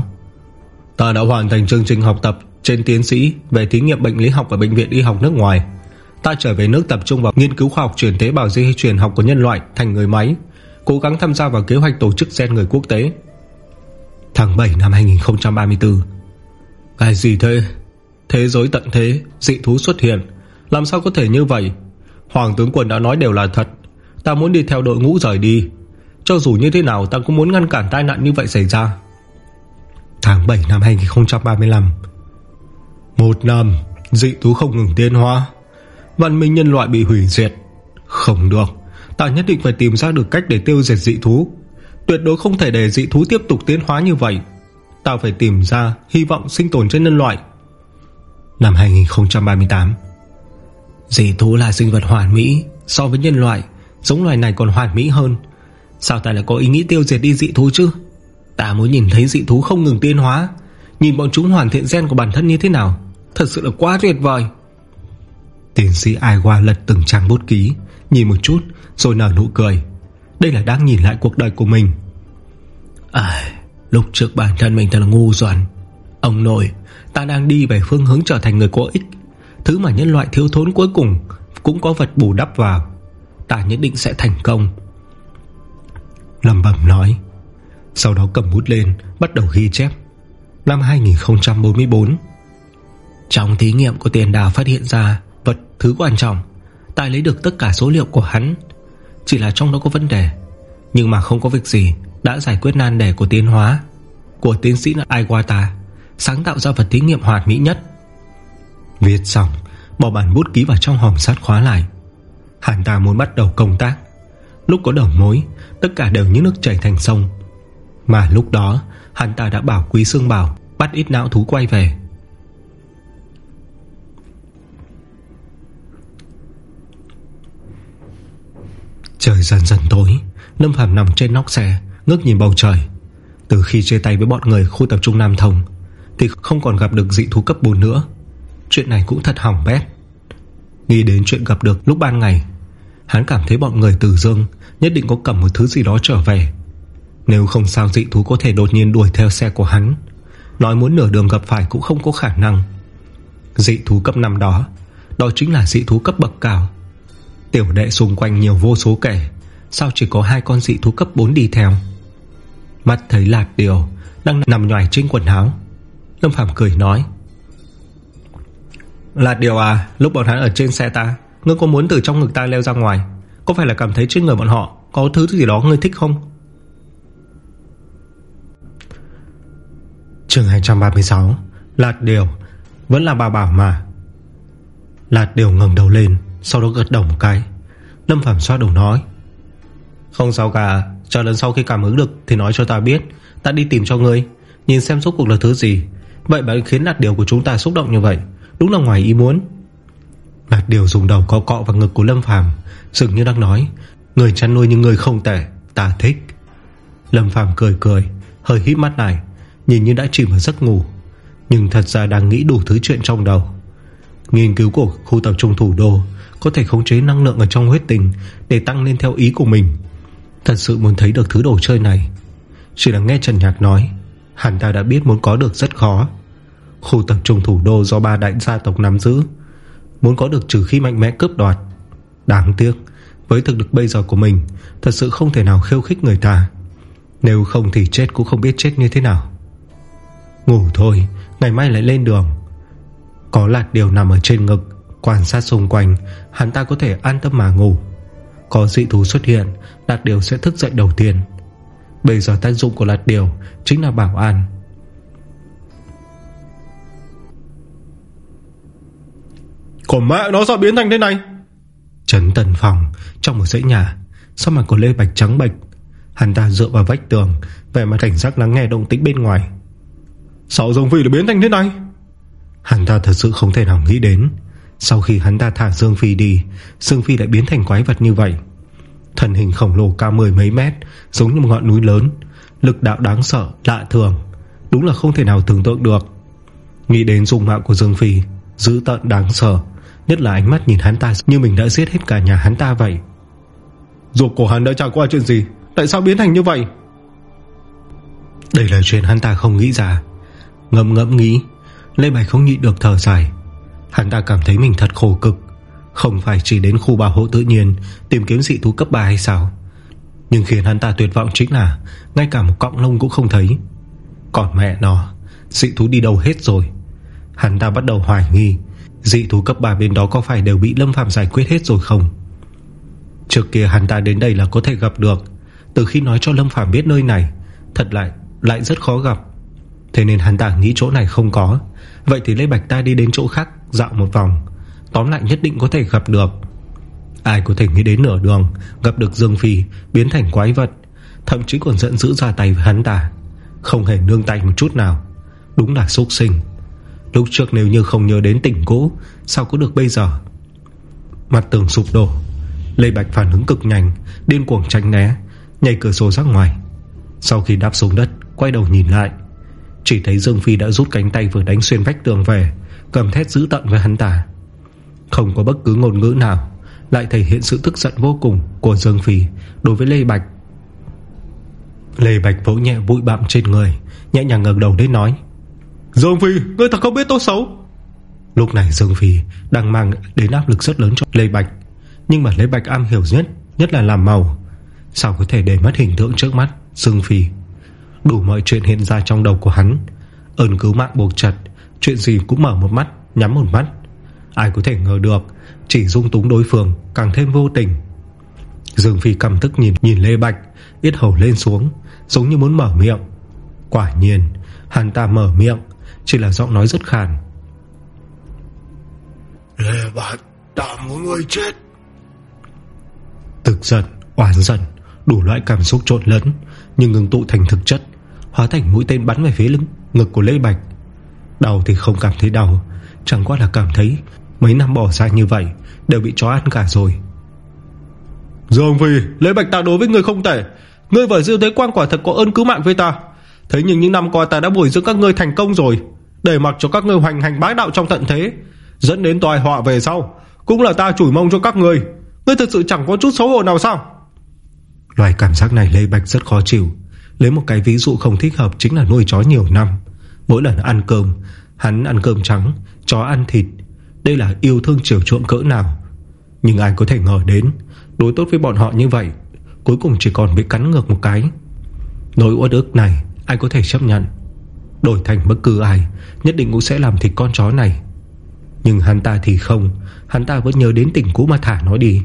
Ta đã hoàn thành chương trình học tập Trên tiến sĩ về thí nghiệm bệnh lý học Ở bệnh viện y học nước ngoài. Ta trở về nước tập trung vào nghiên cứu khoa học Chuyển tế bào di truyền học của nhân loại thành người máy, Cố gắng tham gia vào kế hoạch tổ chức gen người quốc tế. Tháng 7 năm 2034 Cái gì thế? Thế giới tận thế, Dị thú xuất hiện. Làm sao có thể như vậy? Hoàng tướng quân đã nói đều là thật. Ta muốn đi theo đội ngũ rời đi. Cho dù như thế nào, ta cũng muốn ngăn cản tai nạn như vậy xảy ra. Tháng 7 năm 2035 Một năm, Dị thú không ngừng tiến hóa. Văn minh nhân loại bị hủy diệt. Không được, Ta nhất định phải tìm ra được cách để tiêu diệt dị thú. Tuyệt đối không thể để dị thú tiếp tục tiến hóa như vậy. Ta phải tìm ra Hy vọng sinh tồn trên nhân loại. Năm 2038 Dị thú là sinh vật hoàn mỹ. So với nhân loại, Giống loài này còn hoàn mỹ hơn. Sao ta lại có ý nghĩ tiêu diệt đi dị thú chứ? Ta muốn nhìn thấy dị thú không ngừng tiến hóa. Nhìn bọn chúng hoàn thiện gen của bản thân như thế nào? Thật sự là quá tuyệt vời. Tiến sĩ Ai Qua lật từng trang bút ký, Nhìn một chút, rồi nở nụ cười. Đây là đang nhìn lại cuộc đời của mình. À Lúc trước bản thân mình thật là ngu xuẩn. Ông nội, Ta đang đi về phương hướng trở thành người có ích. Thứ mà nhân loại thiếu thốn cuối cùng Cũng có vật bù đắp vào. Ta nhất định sẽ thành công. Lâm bẩm nói. Sau đó cầm bút lên, Bắt đầu ghi chép. Năm 2044 Trong thí nghiệm của tiền đào phát hiện ra Vật thứ quan trọng tài lấy được tất cả số liệu của hắn. Chỉ là trong đó có vấn đề, Nhưng mà không có việc gì Đã giải quyết nan đề của tiến hóa, Của tiến sĩ Iwata Sáng tạo ra vật thí nghiệm hoàn mỹ nhất. Viết xong, Bỏ bản bút ký vào trong hòm sắt khóa lại. Hắn ta muốn bắt đầu công tác. Lúc có đầu mối, Tất cả đều như nước chảy thành sông. Mà lúc đó, Hắn ta đã bảo Quý Sương Bảo Bắt ít não thú quay về. Trời dần dần tối, Lâm Phạm nằm trên nóc xe, Ngước nhìn bầu trời. Từ khi chia tay với bọn người khu tập trung Nam Thông, Thì không còn gặp được dị thú cấp 4 nữa. Chuyện này cũng thật hỏng bét. Nghĩ đến chuyện gặp được lúc ban ngày Hắn cảm thấy bọn người từ dương, Nhất định có cầm một thứ gì đó trở về. Nếu không sao dị thú có thể đột nhiên đuổi theo xe của hắn. Nói muốn nửa đường gặp phải cũng không có khả năng. Dị thú cấp 5 đó Đó chính là dị thú cấp bậc cao. Tiểu đệ xung quanh nhiều vô số kẻ Sao chỉ có hai con dị thú cấp 4 đi theo? Mắt thấy lạt điều Đang nằm nhòi trên quần áo. Lâm Phạm cười nói Lạt điều à Lúc bọn hắn ở trên xe ta Ngươi có muốn từ trong ngực ta leo ra ngoài? Có phải là cảm thấy trên người bọn họ Có thứ gì đó ngươi thích không? Chương 236 Lạt điều. Vẫn là bà bảo mà. Lạt điều ngừng đầu lên Sau đó gật đầu một cái. Lâm Phạm xoa đầu nói Không sao cả Cho lần sau khi cảm ứng được thì nói cho ta biết. Ta đi tìm cho ngươi Nhìn xem suốt cuộc là thứ gì. Vậy mà khiến lạt điều của chúng ta xúc động như vậy. Đúng là ngoài ý muốn Lạt điều dùng đầu có cọ vào ngực của Lâm Phàm, Dường như đang nói, Người chăn nuôi như người không tệ, Ta thích. Lâm Phàm cười cười, Hơi hít mắt này Nhìn như đã chìm vào giấc ngủ, Nhưng thật ra đang nghĩ đủ thứ chuyện trong đầu. Nghiên cứu của khu tập trung thủ đô Có thể khống chế năng lượng ở trong huyết tình Để tăng lên theo ý của mình. Thật sự muốn thấy được thứ đồ chơi này. Chỉ là nghe Trần Nhạc nói, Hẳn ta đã biết muốn có được rất khó. Khu tập trung thủ đô do ba đại gia tộc nắm giữ Muốn có được trừ khi mạnh mẽ cướp đoạt. Đáng tiếc, Với thực lực bây giờ của mình, Thật sự không thể nào khiêu khích người ta. Nếu không thì chết cũng không biết chết như thế nào. Ngủ thôi, Ngày mai lại lên đường. Có lạt điều nằm ở trên ngực, Quan sát xung quanh, Hắn ta có thể an tâm mà ngủ. Có dị thú xuất hiện, Lạt điều sẽ thức dậy đầu tiên. Bây giờ tác dụng của lạt điều Chính là bảo an. Còn mẹ nó sao biến thành thế này? Trấn tần phòng Trong một dãy nhà Sao mà có lê bạch trắng bệch Hắn ta dựa vào vách tường Về mặt cảnh giác lắng nghe động tĩnh bên ngoài. Sao Dương Phi lại biến thành thế này? Hắn ta thật sự không thể nào nghĩ đến Sau khi hắn ta thả Dương Phi đi Dương Phi lại biến thành quái vật như vậy. Thần hình khổng lồ cao mười mấy mét Giống như một ngọn núi lớn Lực đạo đáng sợ, lạ thường Đúng là không thể nào tưởng tượng được. Nghĩ đến dung mạo của Dương Phi Dữ tận đáng sợ Nhất là ánh mắt nhìn hắn ta như mình đã giết hết cả nhà hắn ta vậy. Ruột của hắn đã trải qua chuyện gì Tại sao biến thành như vậy? Đây là chuyện hắn ta không nghĩ ra. Ngẫm ngẫm nghĩ Lê Bạch không nhịn được thở dài. Hắn ta cảm thấy mình thật khổ cực. Không phải chỉ đến khu bảo hộ tự nhiên Tìm kiếm dị thú cấp 3 hay sao? Nhưng khiến hắn ta tuyệt vọng chính là Ngay cả một cọng lông cũng không thấy. Còn mẹ nó Dị thú đi đâu hết rồi? Hắn ta bắt đầu hoài nghi Dị thú cấp 3 bên đó có phải đều bị Lâm Phạm giải quyết hết rồi không? Trước kia hắn ta đến đây là có thể gặp được. Từ khi nói cho Lâm Phạm biết nơi này, Thật lại lại rất khó gặp. Thế nên hắn ta nghĩ chỗ này không có. Vậy thì Lê Bạch ta đi đến chỗ khác, Dạo một vòng. Tóm lại nhất định có thể gặp được. Ai có thể nghĩ đến nửa đường, Gặp được Dương Phi, biến thành quái vật. Thậm chí còn giận dữ ra tay với hắn ta. Không hề nương tay một chút nào. Đúng là súc sinh. Lúc trước nếu như không nhớ đến tỉnh cũ, Sao có được bây giờ? Mặt tường sụp đổ. Lê Bạch phản ứng cực nhanh, Điên cuồng tránh né, Nhảy cửa sổ ra ngoài. Sau khi đáp xuống đất, Quay đầu nhìn lại. Chỉ thấy Dương Phi đã rút cánh tay vừa đánh xuyên vách tường về, Cầm thét giữ tận với hắn ta. Không có bất cứ ngôn ngữ nào, Lại thể hiện sự tức giận vô cùng Của Dương Phi đối với Lê Bạch. Lê Bạch vỗ nhẹ bụi bặm trên người, Nhẹ nhàng ngẩng đầu đến nói Dương Phi Ngươi thật không biết tốt xấu. Lúc này Dương Phi đang mang đến áp lực rất lớn cho Lê Bạch. Nhưng mà Lê Bạch am hiểu nhất Nhất là làm màu. Sao có thể để mất hình tượng trước mắt Dương Phi? Đủ mọi chuyện hiện ra trong đầu của hắn. Ơn cứu mạng buộc chặt, Chuyện gì cũng mở một mắt, Nhắm một mắt. Ai có thể ngờ được, Chỉ dung túng đối phương Càng thêm vô tình. Dương Phi cầm tức nhìn nhìn Lê Bạch, ít hầu lên xuống, Giống như muốn mở miệng. Quả nhiên, Hắn ta mở miệng. Chỉ là giọng nói rất khàn. Lê Bạch Ta muốn người chết. Tức giận, oán giận Đủ loại cảm xúc trộn lẫn Nhưng ngừng tụ thành thực chất Hóa thành mũi tên bắn về phía lưng Ngực của Lê Bạch. Đau thì không cảm thấy đau Chẳng qua là cảm thấy Mấy năm bỏ ra như vậy Đều bị chó ăn cả rồi. Dương Phi Lê Bạch ta đối với người không tệ Ngươi và Diêu Thế Quan quả thật có ơn cứu mạng với ta Thế nhưng những năm qua ta đã bồi dưỡng các ngươi thành công rồi Để mặc cho các ngươi hoành hành bái đạo trong tận thế Dẫn đến toài họa về sau. Cũng là ta chủi mông cho các ngươi. Ngươi thật sự chẳng có chút xấu hổ nào sao? Loài cảm giác này Lê Bạch rất khó chịu. Lấy một cái ví dụ không thích hợp Chính là nuôi chó nhiều năm. Mỗi lần ăn cơm Hắn ăn cơm trắng, chó ăn thịt. Đây là yêu thương chiều chuộng cỡ nào? Nhưng ai có thể ngờ đến Đối tốt với bọn họ như vậy Cuối cùng chỉ còn bị cắn ngược một cái. Nỗi uất ức này ai có thể chấp nhận? Đổi thành bất cứ ai Nhất định cũng sẽ làm thịt con chó này. Nhưng hắn ta thì không Hắn ta vẫn nhớ đến tình cũ mà thả nó đi.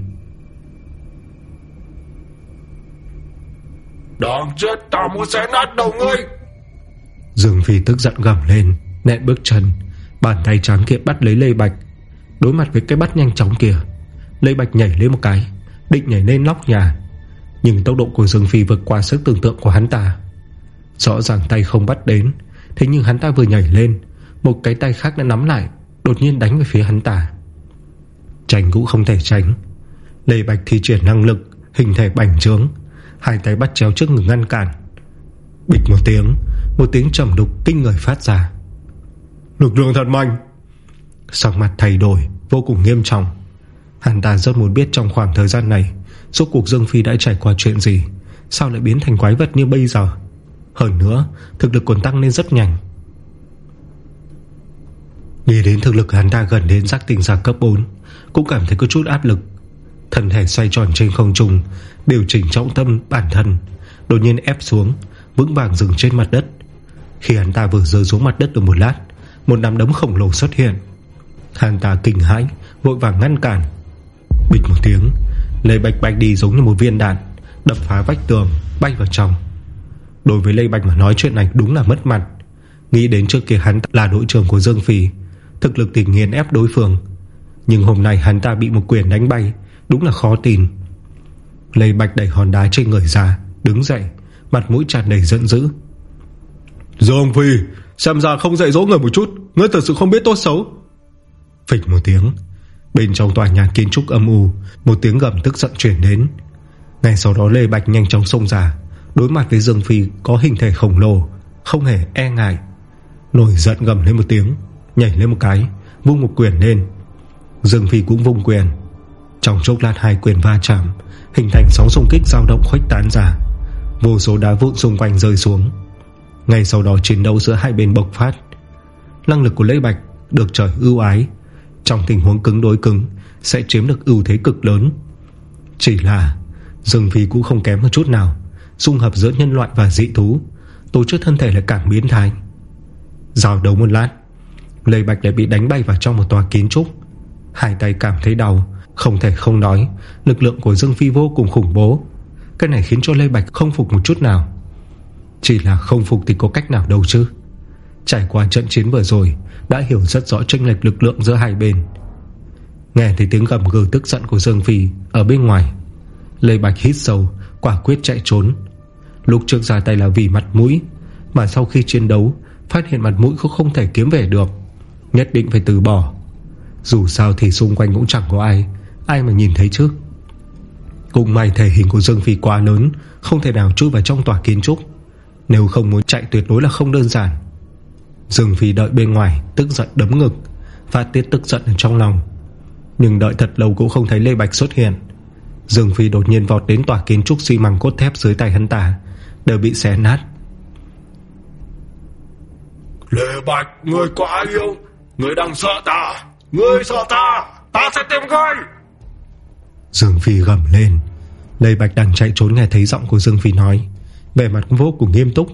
Đáng chết tao muốn xé nát đầu ngươi. Dương Phi tức giận gầm lên Nện bước chân Bàn tay trắng kia bắt lấy Lê Bạch. Đối mặt với cái bắt nhanh chóng kia Lê Bạch nhảy lên một cái Định nhảy lên nóc nhà. Nhưng tốc độ của Dương Phi vượt qua sức tưởng tượng của hắn ta Rõ ràng tay không bắt đến Thế nhưng hắn ta vừa nhảy lên Một cái tay khác đã nắm lại Đột nhiên đánh về phía hắn ta. Tránh cũng không thể tránh. Lê Bạch thi triển năng lực Hình thể bành trướng Hai tay bắt chéo trước ngực ngăn cản. Bịch một tiếng Một tiếng trầm đục kinh người phát ra. Lực lượng thật mạnh. Sắc mặt thay đổi Vô cùng nghiêm trọng. Hắn ta rất muốn biết trong khoảng thời gian này Suốt cuộc Dương Phi đã trải qua chuyện gì Sao lại biến thành quái vật như bây giờ hơn nữa, Thực lực còn tăng lên rất nhanh. Nghĩ đến thực lực hắn ta gần đến giác tình giả cấp 4 Cũng cảm thấy có chút áp lực. Thân thể xoay tròn trên không trung, Điều chỉnh trọng tâm bản thân, Đột nhiên ép xuống, Vững vàng dừng trên mặt đất. Khi hắn ta vừa rơi xuống mặt đất được một lát, Một nắm đấm khổng lồ xuất hiện. Hắn ta kinh hãi, Vội vàng ngăn cản. Bịch một tiếng, Lê Bạch Bạch đi giống như một viên đạn, Đập phá vách tường, Bay vào trong. Đối với Lê Bạch mà nói chuyện này đúng là mất mặt. Nghĩ đến trước kia hắn là đội trưởng của Dương Phi Thực lực tình nghiền ép đối phương. Nhưng hôm nay hắn ta bị một quyền đánh bay Đúng là khó tin. Lê Bạch đẩy hòn đá trên người ra Đứng dậy Mặt mũi tràn đầy giận dữ. Dương Phi Xem ra không dạy dỗ người một chút Ngươi thật sự không biết tốt xấu. Phịch một tiếng Bên trong tòa nhà kiến trúc âm u Một tiếng gầm tức giận chuyển đến. Ngay sau đó Lê Bạch nhanh chóng xông ra Đối mặt với Dương Phi có hình thể khổng lồ, Không hề e ngại. Nổi giận gầm lên một tiếng, Nhảy lên một cái, Vung một quyền lên. Dương Phi cũng vung quyền. Trong chốc lát hai quyền va chạm, Hình thành sóng xung kích dao động khuếch tán ra. Vô số đá vụn xung quanh rơi xuống. Ngay sau đó chiến đấu giữa hai bên bộc phát. Năng lực của Lê Bạch Được trời ưu ái. Trong tình huống cứng đối cứng, Sẽ chiếm được ưu thế cực lớn. Chỉ là Dương Phi cũng không kém một chút nào. Dung hợp giữa nhân loại và dị thú, Tổ chức thân thể lại càng biến thái. Rào đầu một lát, Lê Bạch lại bị đánh bay vào trong một tòa kiến trúc. Hai tay cảm thấy đau, Không thể không nói, Lực lượng của Dương Phi vô cùng khủng bố. Cái này khiến cho Lê Bạch không phục một chút nào. Chỉ là không phục thì có cách nào đâu chứ. Trải qua trận chiến vừa rồi, Đã hiểu rất rõ chênh lệch lực lượng giữa hai bên. Nghe thấy tiếng gầm gừ tức giận của Dương Phi Ở bên ngoài, Lê Bạch hít sâu, Quả quyết chạy trốn. Lúc trước ra tay là vì mặt mũi, Mà sau khi chiến đấu, Phát hiện mặt mũi cũng không thể kiếm về được. Nhất định phải từ bỏ. Dù sao thì xung quanh cũng chẳng có ai Ai mà nhìn thấy chứ. Cùng may thể hình của Dương Phi quá lớn, Không thể nào chui vào trong tòa kiến trúc. Nếu không muốn chạy tuyệt đối là không đơn giản. Dương Phi đợi bên ngoài, Tức giận đấm ngực, Phát tiết tức giận ở trong lòng. Nhưng đợi thật lâu cũng không thấy Lê Bạch xuất hiện. Dương Phi đột nhiên vọt đến tòa kiến trúc xi măng cốt thép dưới tay hắn ta. Đều bị xé nát. Lê Bạch Người quá yêu Người đang sợ ta. Người sợ ta. Ta sẽ tìm ngươi. Dương Phi gầm lên. Lê Bạch đang chạy trốn nghe thấy giọng của Dương Phi nói. Về mặt vô cùng nghiêm túc.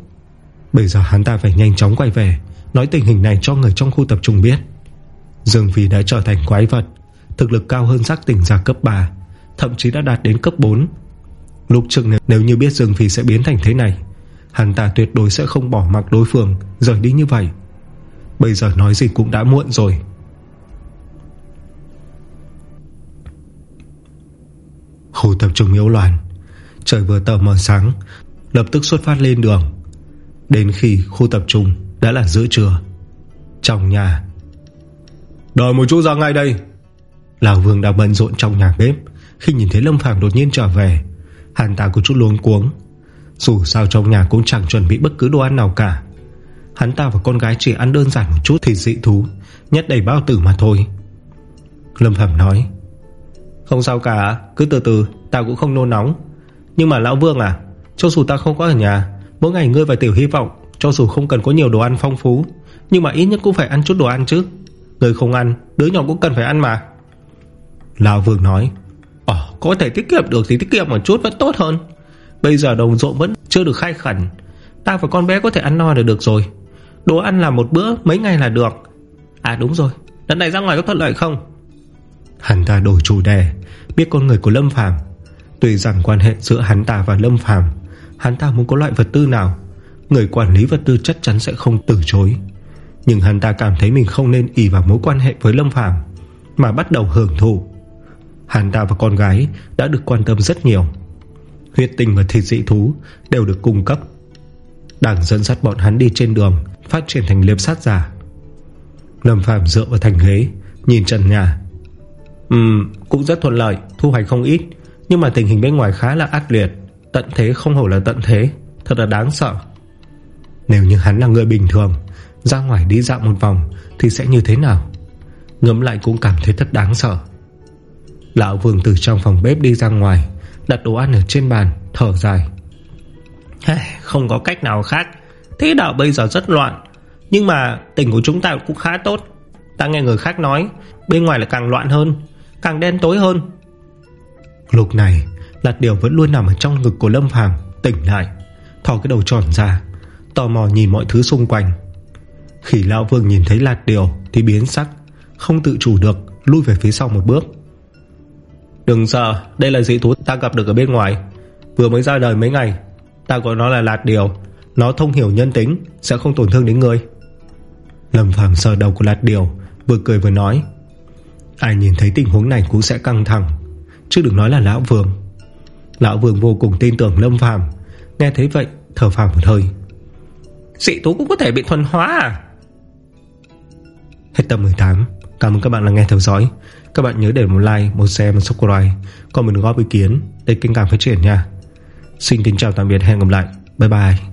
Bây giờ hắn ta phải nhanh chóng quay về Nói tình hình này cho người trong khu tập trung biết. Dương Phi đã trở thành quái vật Thực lực cao hơn giác tỉnh giả cấp 3 Thậm chí đã đạt đến cấp 4 Lúc trước nếu như biết Dương Phi sẽ biến thành thế này. Hắn ta tuyệt đối sẽ không bỏ mặc đối phương Rời đi như vậy. Bây giờ nói gì cũng đã muộn rồi. Khu tập trung miếu loạn. Trời vừa tờ mờ sáng Lập tức xuất phát lên đường. Đến khi khu tập trung Đã là giữa trưa Trong nhà. Đợi một chút ra ngay đây. Lào Vương đã bận rộn trong nhà bếp. Khi nhìn thấy Lâm Phàm đột nhiên trở về Hắn ta có chút luống cuống. Dù sao trong nhà cũng chẳng chuẩn bị bất cứ đồ ăn nào cả. Hắn ta và con gái chỉ ăn đơn giản một chút thì dị thú, Nhất đầy bao tử mà thôi. Lâm Phạm nói, Không sao cả, Cứ từ từ, ta cũng không nôn nóng. Nhưng mà Lão Vương à Cho dù ta không có ở nhà, Mỗi ngày ngươi và tiểu hy vọng, Cho dù không cần có nhiều đồ ăn phong phú, Nhưng mà ít nhất cũng phải ăn chút đồ ăn chứ. Người không ăn, Đứa nhỏ cũng cần phải ăn mà. Lão Vương nói Ồ có thể tiết kiệm được thì tiết kiệm một chút vẫn tốt hơn. Bây giờ đồng ruộng vẫn chưa được khai khẩn. Ta và con bé có thể ăn no là được rồi. Đồ ăn là một bữa, mấy ngày là được. À đúng rồi. Lần này ra ngoài có thuận lợi không? Hắn ta đổi chủ đề. Biết con người của Lâm Phàm. Tuy rằng quan hệ giữa hắn ta và Lâm Phàm, Hắn ta muốn có loại vật tư nào, Người quản lý vật tư chắc chắn sẽ không từ chối. Nhưng hắn ta cảm thấy mình không nên ỉ vào mối quan hệ với Lâm Phàm, Mà bắt đầu hưởng thụ. Hàn ta và con gái Đã được quan tâm rất nhiều. Huyết tinh và thịt dị thú Đều được cung cấp. Đảng dẫn dắt bọn hắn đi trên đường, Phát triển thành liệp sát giả. Lâm Phàm dựa vào thành ghế, Nhìn trần nhà. Ừm, cũng rất thuận lợi, Thu hoạch không ít, Nhưng mà tình hình bên ngoài khá là ác liệt. Tận thế không hổ là tận thế, Thật là đáng sợ. Nếu như hắn là người bình thường, Ra ngoài đi dạo một vòng Thì sẽ như thế nào? Ngấm lại cũng cảm thấy thật đáng sợ. Lão Vương từ trong phòng bếp đi ra ngoài Đặt đồ ăn ở trên bàn Thở dài. Không có cách nào khác. Thế đạo bây giờ rất loạn Nhưng mà tình của chúng ta cũng khá tốt. Ta nghe người khác nói Bên ngoài là càng loạn hơn Càng đen tối hơn. Lúc này Lạt điều vẫn luôn nằm ở trong ngực của Lâm Phàm Tỉnh lại Thò cái đầu tròn ra Tò mò nhìn mọi thứ xung quanh. Khi Lão Vương nhìn thấy lạt điều Thì biến sắc Không tự chủ được Lui về phía sau một bước Đừng sợ Đây là dị thú ta gặp được ở bên ngoài. Vừa mới ra đời mấy ngày Ta gọi nó là lạt điều. Nó thông hiểu nhân tính Sẽ không tổn thương đến người. Lâm Phàm sờ đầu của lạt điều Vừa cười vừa nói Ai nhìn thấy tình huống này cũng sẽ căng thẳng Chứ đừng nói là Lão Vương. Lão Vương vô cùng tin tưởng Lâm Phàm. Nghe thấy vậy thở phào một hơi. Dị thú cũng có thể bị thuần hóa à? Hết tập 18 Cảm ơn các bạn đã nghe theo dõi các bạn nhớ để một like, một share, một subscribe. Còn mình góp ý kiến để kênh càng phát triển nha. Xin kính chào tạm biệt hẹn gặp lại. Bye bye.